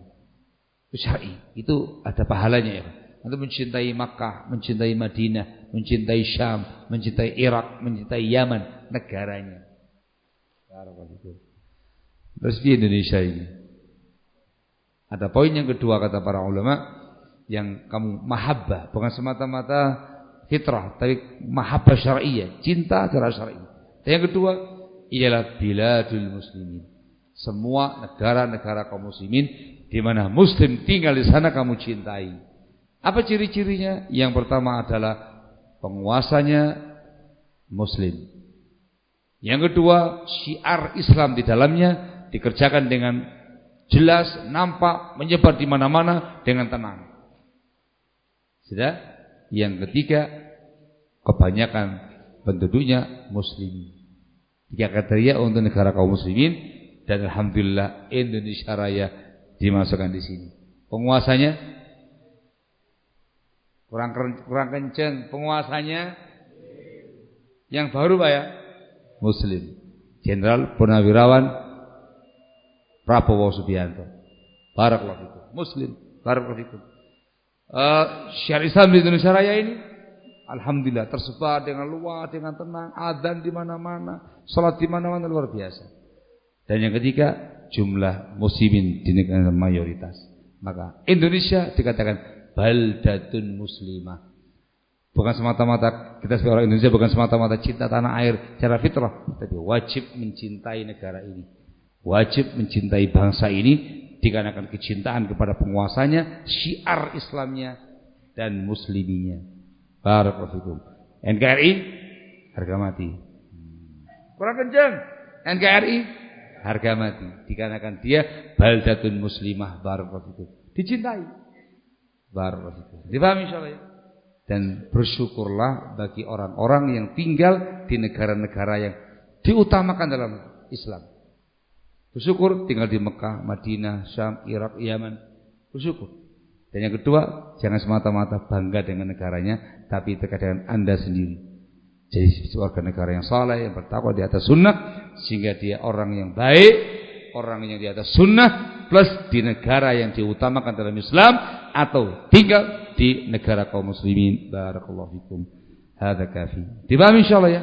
itu syar'i. Itu ada pahalanya ya. Untuk mencintai Makkah mencintai Madinah mencintai Syam mencintai Irak mencintai Yaman negaranya. Terus di Indonesia ini ada poin yang kedua kata para ulama yang kamu mahabbah bukan semata-mata fitrah tapi mahabbah syar'iyyah, cinta secara syar'i. Dan yang kedua ialah biladul muslimin. Semua negara-negara kaum muslimin di mana muslim tinggal di sana kamu cintai. Apa ciri-cirinya? Yang pertama adalah penguasanya muslim. Yang kedua, syiar Islam di dalamnya dikerjakan dengan jelas, nampak, menyebar di mana-mana dengan tenang. Sudah? Yang ketiga, kebanyakan penduduknya muslim. Tiga kriteria untuk negara kaum muslimin dan alhamdulillah Indonesia Raya dimasukkan di sini. Penguasanya kurang kurang kenceng, penguasanya yang baru Pak ya, muslim. Jenderal Purnawirawan Prabowo Subianto. Barakallahu fikum. Muslim. Barakallahu fikum. uh, syiar Islam di Indonesia Raya ini alhamdulillah tersebar dengan luas, dengan tenang, adzan di mana-mana, salat di mana-mana luar biasa. Dan yang ketiga, jumlah muslimin di negara mayoritas. Maka Indonesia dikatakan baldatun muslimah. Bukan semata-mata kita sebagai orang Indonesia bukan semata-mata cinta tanah air secara fitrah, tapi wajib mencintai negara ini. Wajib mencintai bangsa ini dikarenakan kecintaan kepada penguasanya, syiar Islamnya dan musliminya. Barakallahu NKRI harga mati. Kurang kencang. NKRI harga mati dikarenakan dia baldatun muslimah barakallahu Dicintai. Barakallahu Dipahami insyaallah ya? Dan bersyukurlah bagi orang-orang yang tinggal di negara-negara yang diutamakan dalam Islam. Bersyukur tinggal di Mekah, Madinah, Syam, Irak, Yaman. Bersyukur. Dan yang kedua, jangan semata-mata bangga dengan negaranya, tapi terkadang Anda sendiri. Jadi warga negara yang saleh, yang bertakwa di atas sunnah, sehingga dia orang yang baik, orang yang di atas sunnah, plus di negara yang diutamakan dalam Islam, atau tinggal di negara kaum muslimin. Barakallahu fikum. Hada kafi. Dipahami insyaallah ya?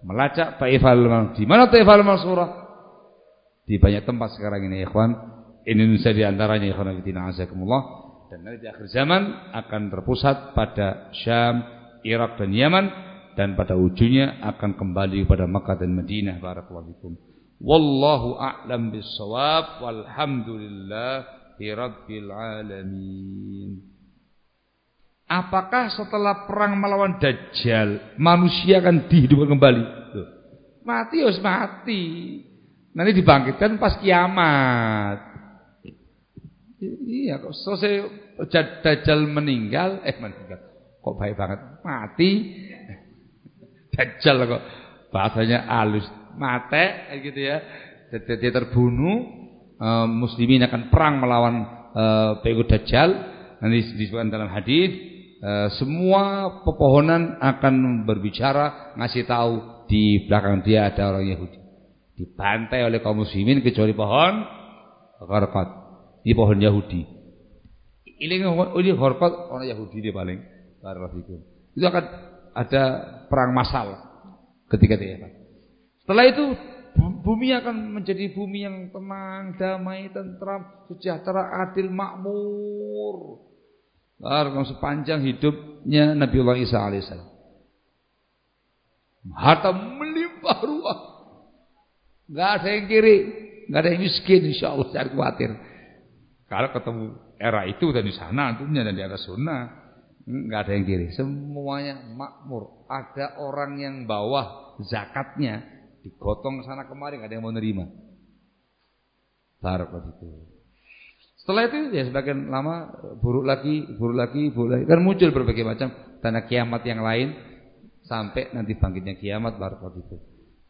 Melacak Taifal Di mana Taifal Mansurah? Di banyak tempat sekarang ini ikhwan. Indonesia di antaranya ikhwan fillah azakumullah. Dan nanti di akhir zaman akan terpusat pada Syam, Irak dan Yaman dan pada ujungnya akan kembali kepada Makkah dan Madinah barakallahu. Wallahu a'lam bis-shawab walhamdulillahi rabbil alamin. Apakah setelah perang melawan Dajjal manusia akan dihidupkan kembali? Loh, mati harus mati. Nanti dibangkitkan pas kiamat. Iya, kok selesai Dajjal meninggal, eh meninggal. Kok baik banget, mati. Dajjal kok bahasanya halus, mate gitu ya. Dia terbunuh, muslimin akan perang melawan uh, Dajjal. Nanti disebutkan dalam hadis Eh, semua pepohonan akan berbicara ngasih tahu di belakang dia ada orang Yahudi dibantai oleh kaum muslimin kecuali pohon gharqat ini pohon Yahudi. Ini ini gharqat orang Yahudi dia paling. Itu akan ada perang massal ketika dia setelah itu bumi akan menjadi bumi yang tenang damai tentram sejahtera adil makmur. Barakallahu sepanjang hidupnya Nabiullah Isa alaihissalam. Harta melimpah ruah. Enggak ada yang kiri, enggak ada yang miskin insyaallah jangan khawatir. Kalau ketemu era itu dan di sana tentunya dan di atas sunnah enggak ada yang kiri, semuanya makmur. Ada orang yang bawah zakatnya digotong sana kemari enggak ada yang mau nerima. Barakallahu setelah itu ya sebagian lama buruk lagi, buruk lagi, buruk lagi. Kan muncul berbagai macam tanda kiamat yang lain sampai nanti bangkitnya kiamat baru itu.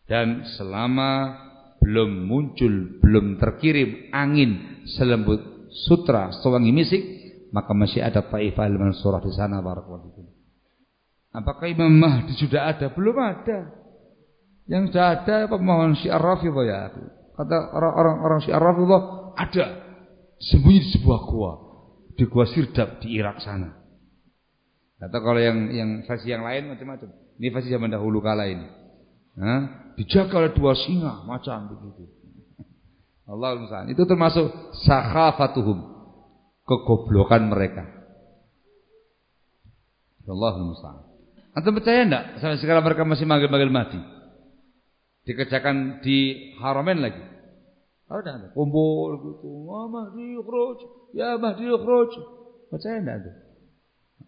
Dan selama belum muncul, belum terkirim angin selembut sutra sewangi misik, maka masih ada Taifah al-Mansurah di sana barakallahu. Apakah Imam Mahdi sudah ada? Belum ada. Yang sudah ada pemohon Syiar Rafidhah ya. Kata orang-orang orang Syiar Rafidhah ada sembunyi di sebuah gua di gua Sirdap di Irak sana. Atau kalau yang yang versi yang lain macam-macam. Ini versi zaman dahulu kala ini. Dijaga oleh dua singa macam begitu. Allah musta'an. Itu termasuk sakhafatuhum. Kegoblokan mereka. Allah musta'an. Antum percaya enggak sampai sekarang mereka masih manggil-manggil mati? Dikerjakan di Haramain lagi. Ada kumpul gitu. Oh, Mahdi ukhruj, ya Mahdi ukhruj. Percaya enggak ada?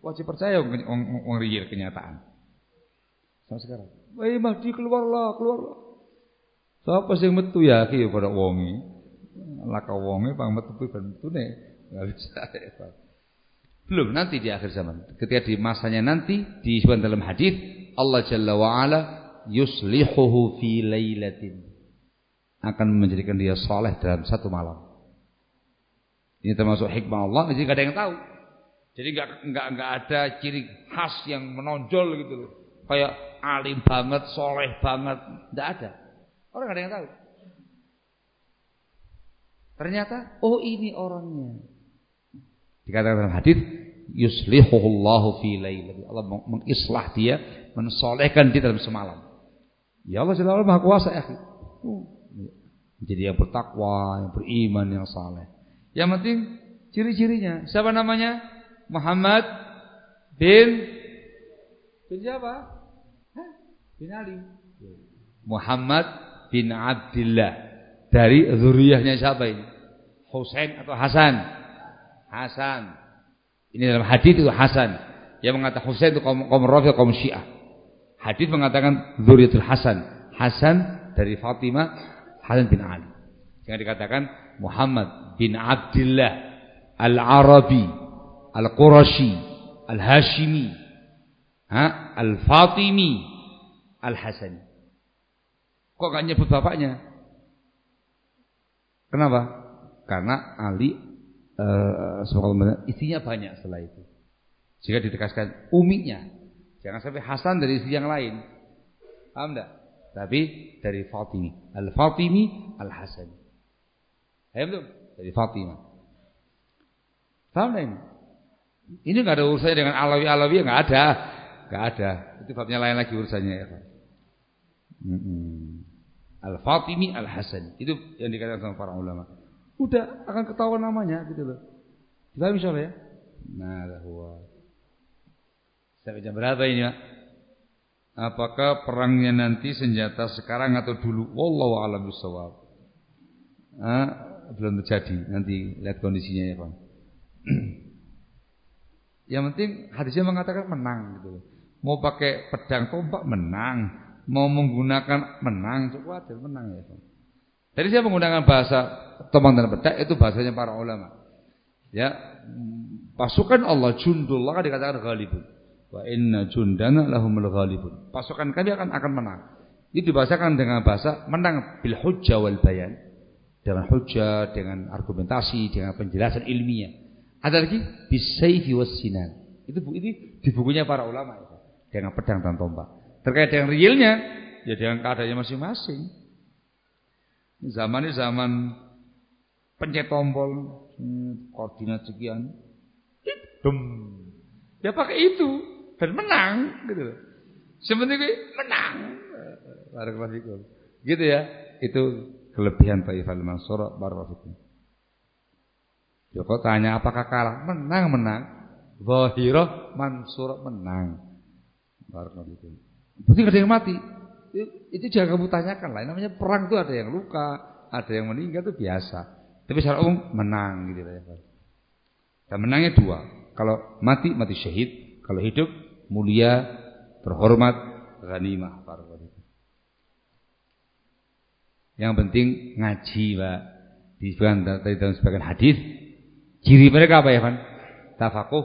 Wajib percaya orang kenyataan. Sampai sekarang. Wahai Mahdi keluarlah, keluarlah. Siapa sih yang metu ya ki pada wongi. Laka wongi pang metu ben metune. Enggak bisa. Belum nanti di akhir zaman. Ketika di masanya nanti disebutkan dalam hadis Allah Jalla wa ala yuslihuhu fi lailatin akan menjadikan dia soleh dalam satu malam. Ini termasuk hikmah Allah, jadi nggak ada yang tahu. Jadi nggak nggak nggak ada ciri khas yang menonjol gitu loh. Kayak alim banget, soleh banget, nggak ada. Orang nggak ada yang tahu. Ternyata, oh ini orangnya. Dikatakan dalam hadis, yuslihuhullahu fi lailati. Allah mengislah dia, mensolehkan dia dalam semalam. Ya Allah Jalla Maha Kuasa ya. Jadi yang bertakwa, yang beriman, yang saleh. Yang penting ciri-cirinya. Siapa namanya? Muhammad bin bin siapa? Bin Ali. Muhammad bin Abdullah. Dari zuriyahnya siapa ini? Husain atau Hasan? Hasan. Ini dalam hadis itu Hasan. Yang mengatakan Husain itu kaum kaum Rafi kaum Syiah. Hadis mengatakan zuriyatul Hasan. Hasan dari Fatimah Hasan bin Ali. Jangan dikatakan Muhammad bin Abdullah Al-Arabi Al-Qurashi Al-Hashimi Al-Fatimi Al-Hasani. Kok gak nyebut bapaknya? Kenapa? Karena Ali uh, istrinya banyak setelah itu. Jika ditegaskan uminya, jangan sampai Hasan dari istri yang lain. Paham enggak? Tapi dari Fatimi. Al-Fatimi Al-Hasani. Ya betul? Dari Fatimah. Paham ini? Ini nggak ada urusannya dengan Alawi-Alawi, nggak ada. nggak ada. Itu babnya lain lagi urusannya ya. Al-Fatimi Al-Hasani. Itu yang dikatakan sama para ulama. Udah akan ketahuan namanya gitu loh. Kita bisa ya? Nah, huwa. Sampai jam berapa ini, Pak? Apakah perangnya nanti senjata sekarang atau dulu? Wallahu a'lam bishawab. Ah, belum terjadi. Nanti lihat kondisinya ya, Pak. Yang penting hadisnya mengatakan menang gitu. Mau pakai pedang tombak menang, mau menggunakan menang, aja menang ya. Jadi saya menggunakan bahasa tombak dan pedang itu bahasanya para ulama. Ya, pasukan Allah jundullah kan dikatakan ghalibun. Wa inna jundana lahumul ghalibun. Pasukan kami akan akan menang. Ini dibahasakan dengan bahasa menang bil hujjah wal bayan. Dengan hujjah, dengan argumentasi, dengan penjelasan ilmiah. Ada lagi bisayfi was sinan. Itu ini di bukunya para ulama itu. Dengan pedang dan tombak. Terkait dengan realnya, ya dengan keadaannya masing-masing. Zaman ini zaman pencet tombol, hmm, koordinat sekian, dum. Ya pakai itu dan menang gitu. Sebenarnya menang. Gitu ya. Itu kelebihan Taifal Mansur barakallahu Joko ya tanya apakah kalah? Menang, menang. Zahirah Mansur menang. Barakallahu Berarti ada yang mati. Itu jangan kamu tanyakan lah. Namanya perang itu ada yang luka, ada yang meninggal itu biasa. Tapi secara umum menang gitu ya. Dan menangnya dua. Kalau mati mati syahid, kalau hidup mulia, terhormat, ghanimah. Yang penting ngaji, Pak. Disebutkan tadi dalam sebagian hadis, ciri mereka apa ya, Pak? Tafakuh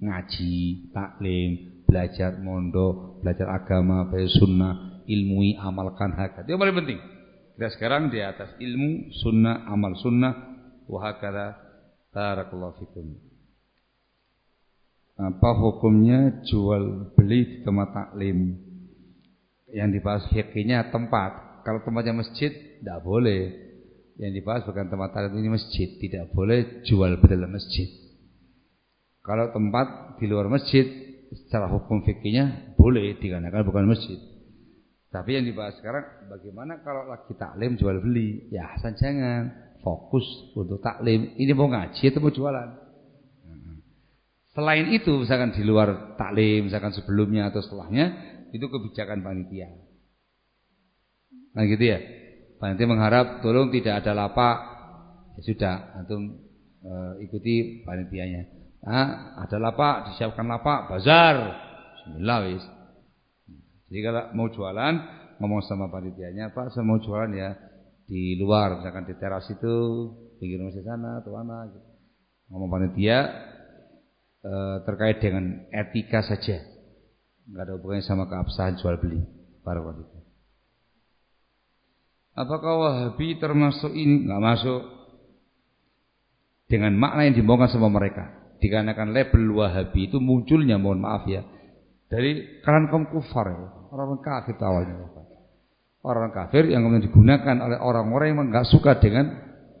ngaji, taklim, belajar mondok, belajar agama, belajar sunnah, ilmui, amalkan hakat. Itu paling penting. Kita sekarang di atas ilmu, sunnah, amal sunnah, wahakala, tarakallahu fikum. Apa hukumnya jual beli di tempat taklim? Yang dibahas fikihnya tempat. Kalau tempatnya masjid tidak boleh. Yang dibahas bukan tempat taklim ini masjid. Tidak boleh jual beli dalam masjid. Kalau tempat di luar masjid secara hukum fikihnya boleh dikarenakan bukan masjid. Tapi yang dibahas sekarang bagaimana kalau lagi taklim jual beli? Ya Hasan jangan. Fokus untuk taklim. Ini mau ngaji atau mau jualan? Selain itu, misalkan di luar taklim, misalkan sebelumnya atau setelahnya, itu kebijakan panitia. Nah gitu ya. Panitia mengharap tolong tidak ada lapak, ya sudah, antum e, ikuti panitianya. Nah, ada lapak, disiapkan lapak, bazar. Bismillah wis. Jadi kalau mau jualan, ngomong sama panitianya, Pak, saya mau jualan ya di luar, misalkan di teras itu, pinggir masjid sana atau mana. Gitu. Ngomong panitia, e, terkait dengan etika saja. Enggak ada hubungannya sama keabsahan jual beli para wanita. Apakah Wahabi termasuk ini? Enggak masuk. Dengan makna yang dibawakan sama mereka. Dikarenakan label Wahabi itu munculnya mohon maaf ya dari kalangan kaum kufar. Orang-orang kafir awalnya. Orang kafir yang kemudian digunakan oleh orang-orang yang enggak suka dengan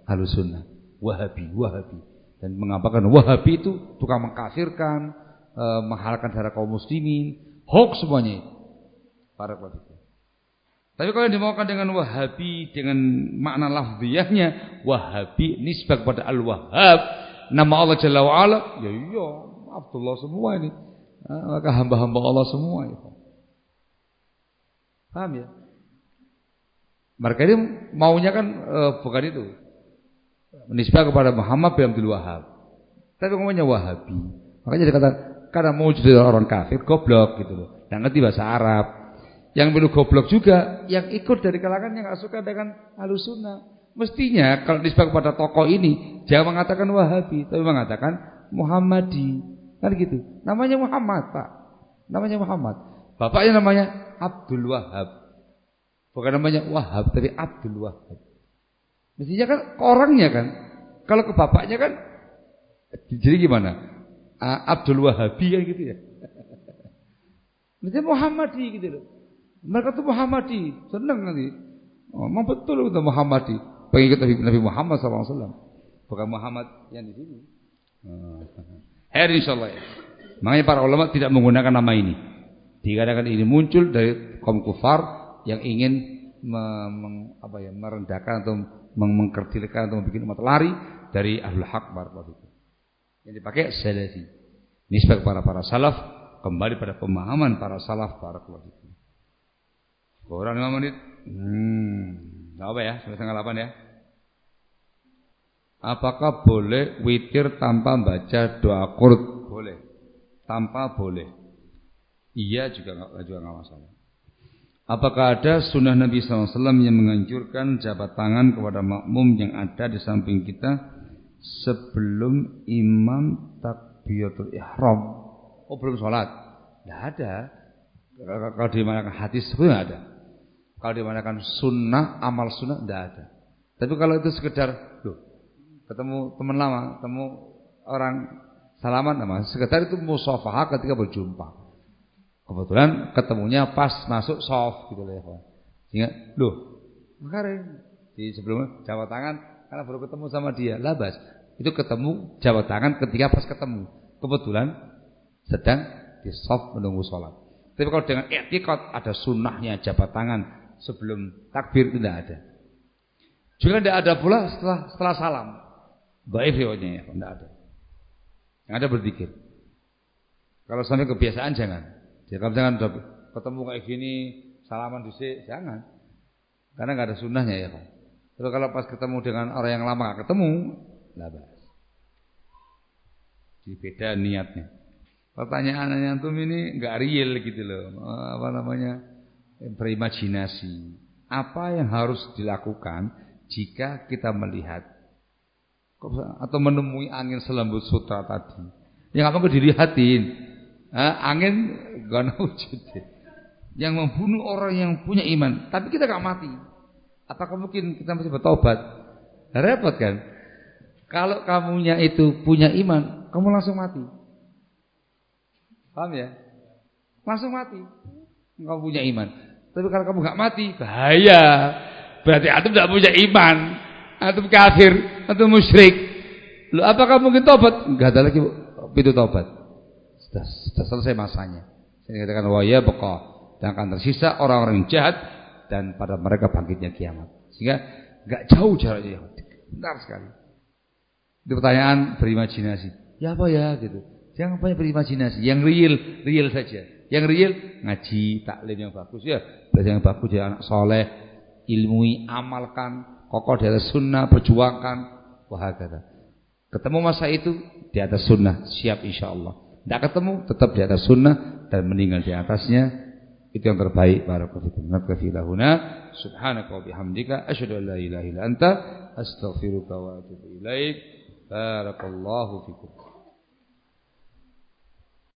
halus sunnah. Wahabi, Wahabi. dan mengapakan Wahabi itu tukang mengkafirkan, e, menghalalkan darah kaum muslimin, hoax semuanya. Para Tapi kalau dimaukan dengan Wahabi dengan makna lafziyahnya Wahabi nisbah kepada Al-Wahhab, nama Allah Jalla wa ala, ya iya, Abdullah semua ini. Nah, maka hamba-hamba Allah semua itu. Paham ya? Mereka ini maunya kan e, bukan itu menisbah kepada Muhammad bin Abdul Wahab. Tapi ngomongnya Wahabi. Makanya kata karena mau jadi orang kafir goblok gitu loh. Yang ngerti bahasa Arab. Yang perlu goblok juga yang ikut dari kalangan yang gak suka dengan Ahlussunnah. Mestinya kalau nisbah kepada tokoh ini jangan mengatakan Wahabi, tapi mengatakan Muhammadi. Kan gitu. Namanya Muhammad, Pak. Namanya Muhammad. Bapaknya namanya Abdul Wahab. Bukan namanya Wahab, tapi Abdul Wahab. Mestinya kan orangnya kan. Kalau ke bapaknya kan jadi gimana? Abdul Wahabi kan gitu ya. Mestinya Muhammadi gitu loh. Mereka tuh Muhammadi, senang nanti. Oh, memang betul itu Muhammadi, pengikut Nabi Muhammad SAW. Bukan Muhammad yang di sini. Oh. Her insyaallah. Ya. Makanya para ulama tidak menggunakan nama ini. Dikatakan ini muncul dari kaum kufar yang ingin me, meng, apa ya, merendahkan atau mengkerdilkan atau membuat umat lari dari ahlul haq barakallahu Yang dipakai salafi. Nisbah para para salaf kembali pada pemahaman para salaf barakallahu. Kurang 5 menit. Hmm, apa ya? Sampai setengah 8 ya. Apakah boleh witir tanpa baca doa qurut? Boleh. Tanpa boleh. Iya juga enggak juga enggak masalah. Apakah ada sunnah Nabi SAW yang menganjurkan jabat tangan kepada makmum yang ada di samping kita sebelum imam takbiratul ihram? Oh belum sholat? Tidak ada. Kalau dimanakan hadis pun ada. Kalau dimanakan sunnah, amal sunnah tidak ada. Tapi kalau itu sekedar, loh, ketemu teman lama, ketemu orang salaman, nama, sekedar itu musafahah ketika berjumpa. Kebetulan ketemunya pas masuk soft gitu loh ya. Sehingga, loh, kemarin di sebelumnya jabat tangan karena baru ketemu sama dia, labas. Itu ketemu jabat tangan ketika pas ketemu. Kebetulan sedang di soft menunggu sholat. Tapi kalau dengan etikot ada sunnahnya jabat tangan sebelum takbir tidak ada. Juga tidak ada pula setelah setelah salam. Baik riwayatnya ya, tidak ada. Yang ada berzikir. Kalau sampai kebiasaan jangan. Ya kalau misalkan udah ketemu kayak gini salaman disik, jangan. Karena nggak ada sunnahnya ya. Tapi kalau pas ketemu dengan orang yang lama gak ketemu, bahas. Jadi beda niatnya. Pertanyaan yang tuh ini nggak real gitu loh. Apa namanya? Berimajinasi. Apa yang harus dilakukan jika kita melihat atau menemui angin selembut sutra tadi? Yang apa dilihatin? angin gak wujud. Yang membunuh orang yang punya iman, tapi kita gak mati. Apakah mungkin kita masih bertobat? Repot kan? Kalau kamunya itu punya iman, kamu langsung mati. Paham ya? Langsung mati. Kamu punya iman. Tapi kalau kamu gak mati, bahaya. Berarti antum tidak punya iman. Antum kafir, antum musyrik. Lu apakah mungkin tobat? Enggak ada lagi pintu tobat. Sudah, sudah selesai masanya. Saya katakan waya beqa dan akan tersisa orang-orang jahat dan pada mereka bangkitnya kiamat. Sehingga enggak jauh jaraknya. Benar sekali. Itu pertanyaan berimajinasi. Ya apa ya gitu. Jangan banyak berimajinasi. Yang real, real saja. Yang real ngaji, taklim yang bagus ya. Belajar yang bagus ya anak soleh, ilmui, amalkan, kokoh di atas sunnah, perjuangkan, kata. Ketemu masa itu di atas sunnah, siap insya Allah. Tidak ketemu, tetap di atas sunnah dan meninggal di atasnya. Itu yang terbaik. Barakallahu fikum. Nakfi lahuna. Subhanaka wa bihamdika. Asyhadu an la ilaha illa anta. Astaghfiruka wa atubu ilaik. Barakallahu fikum.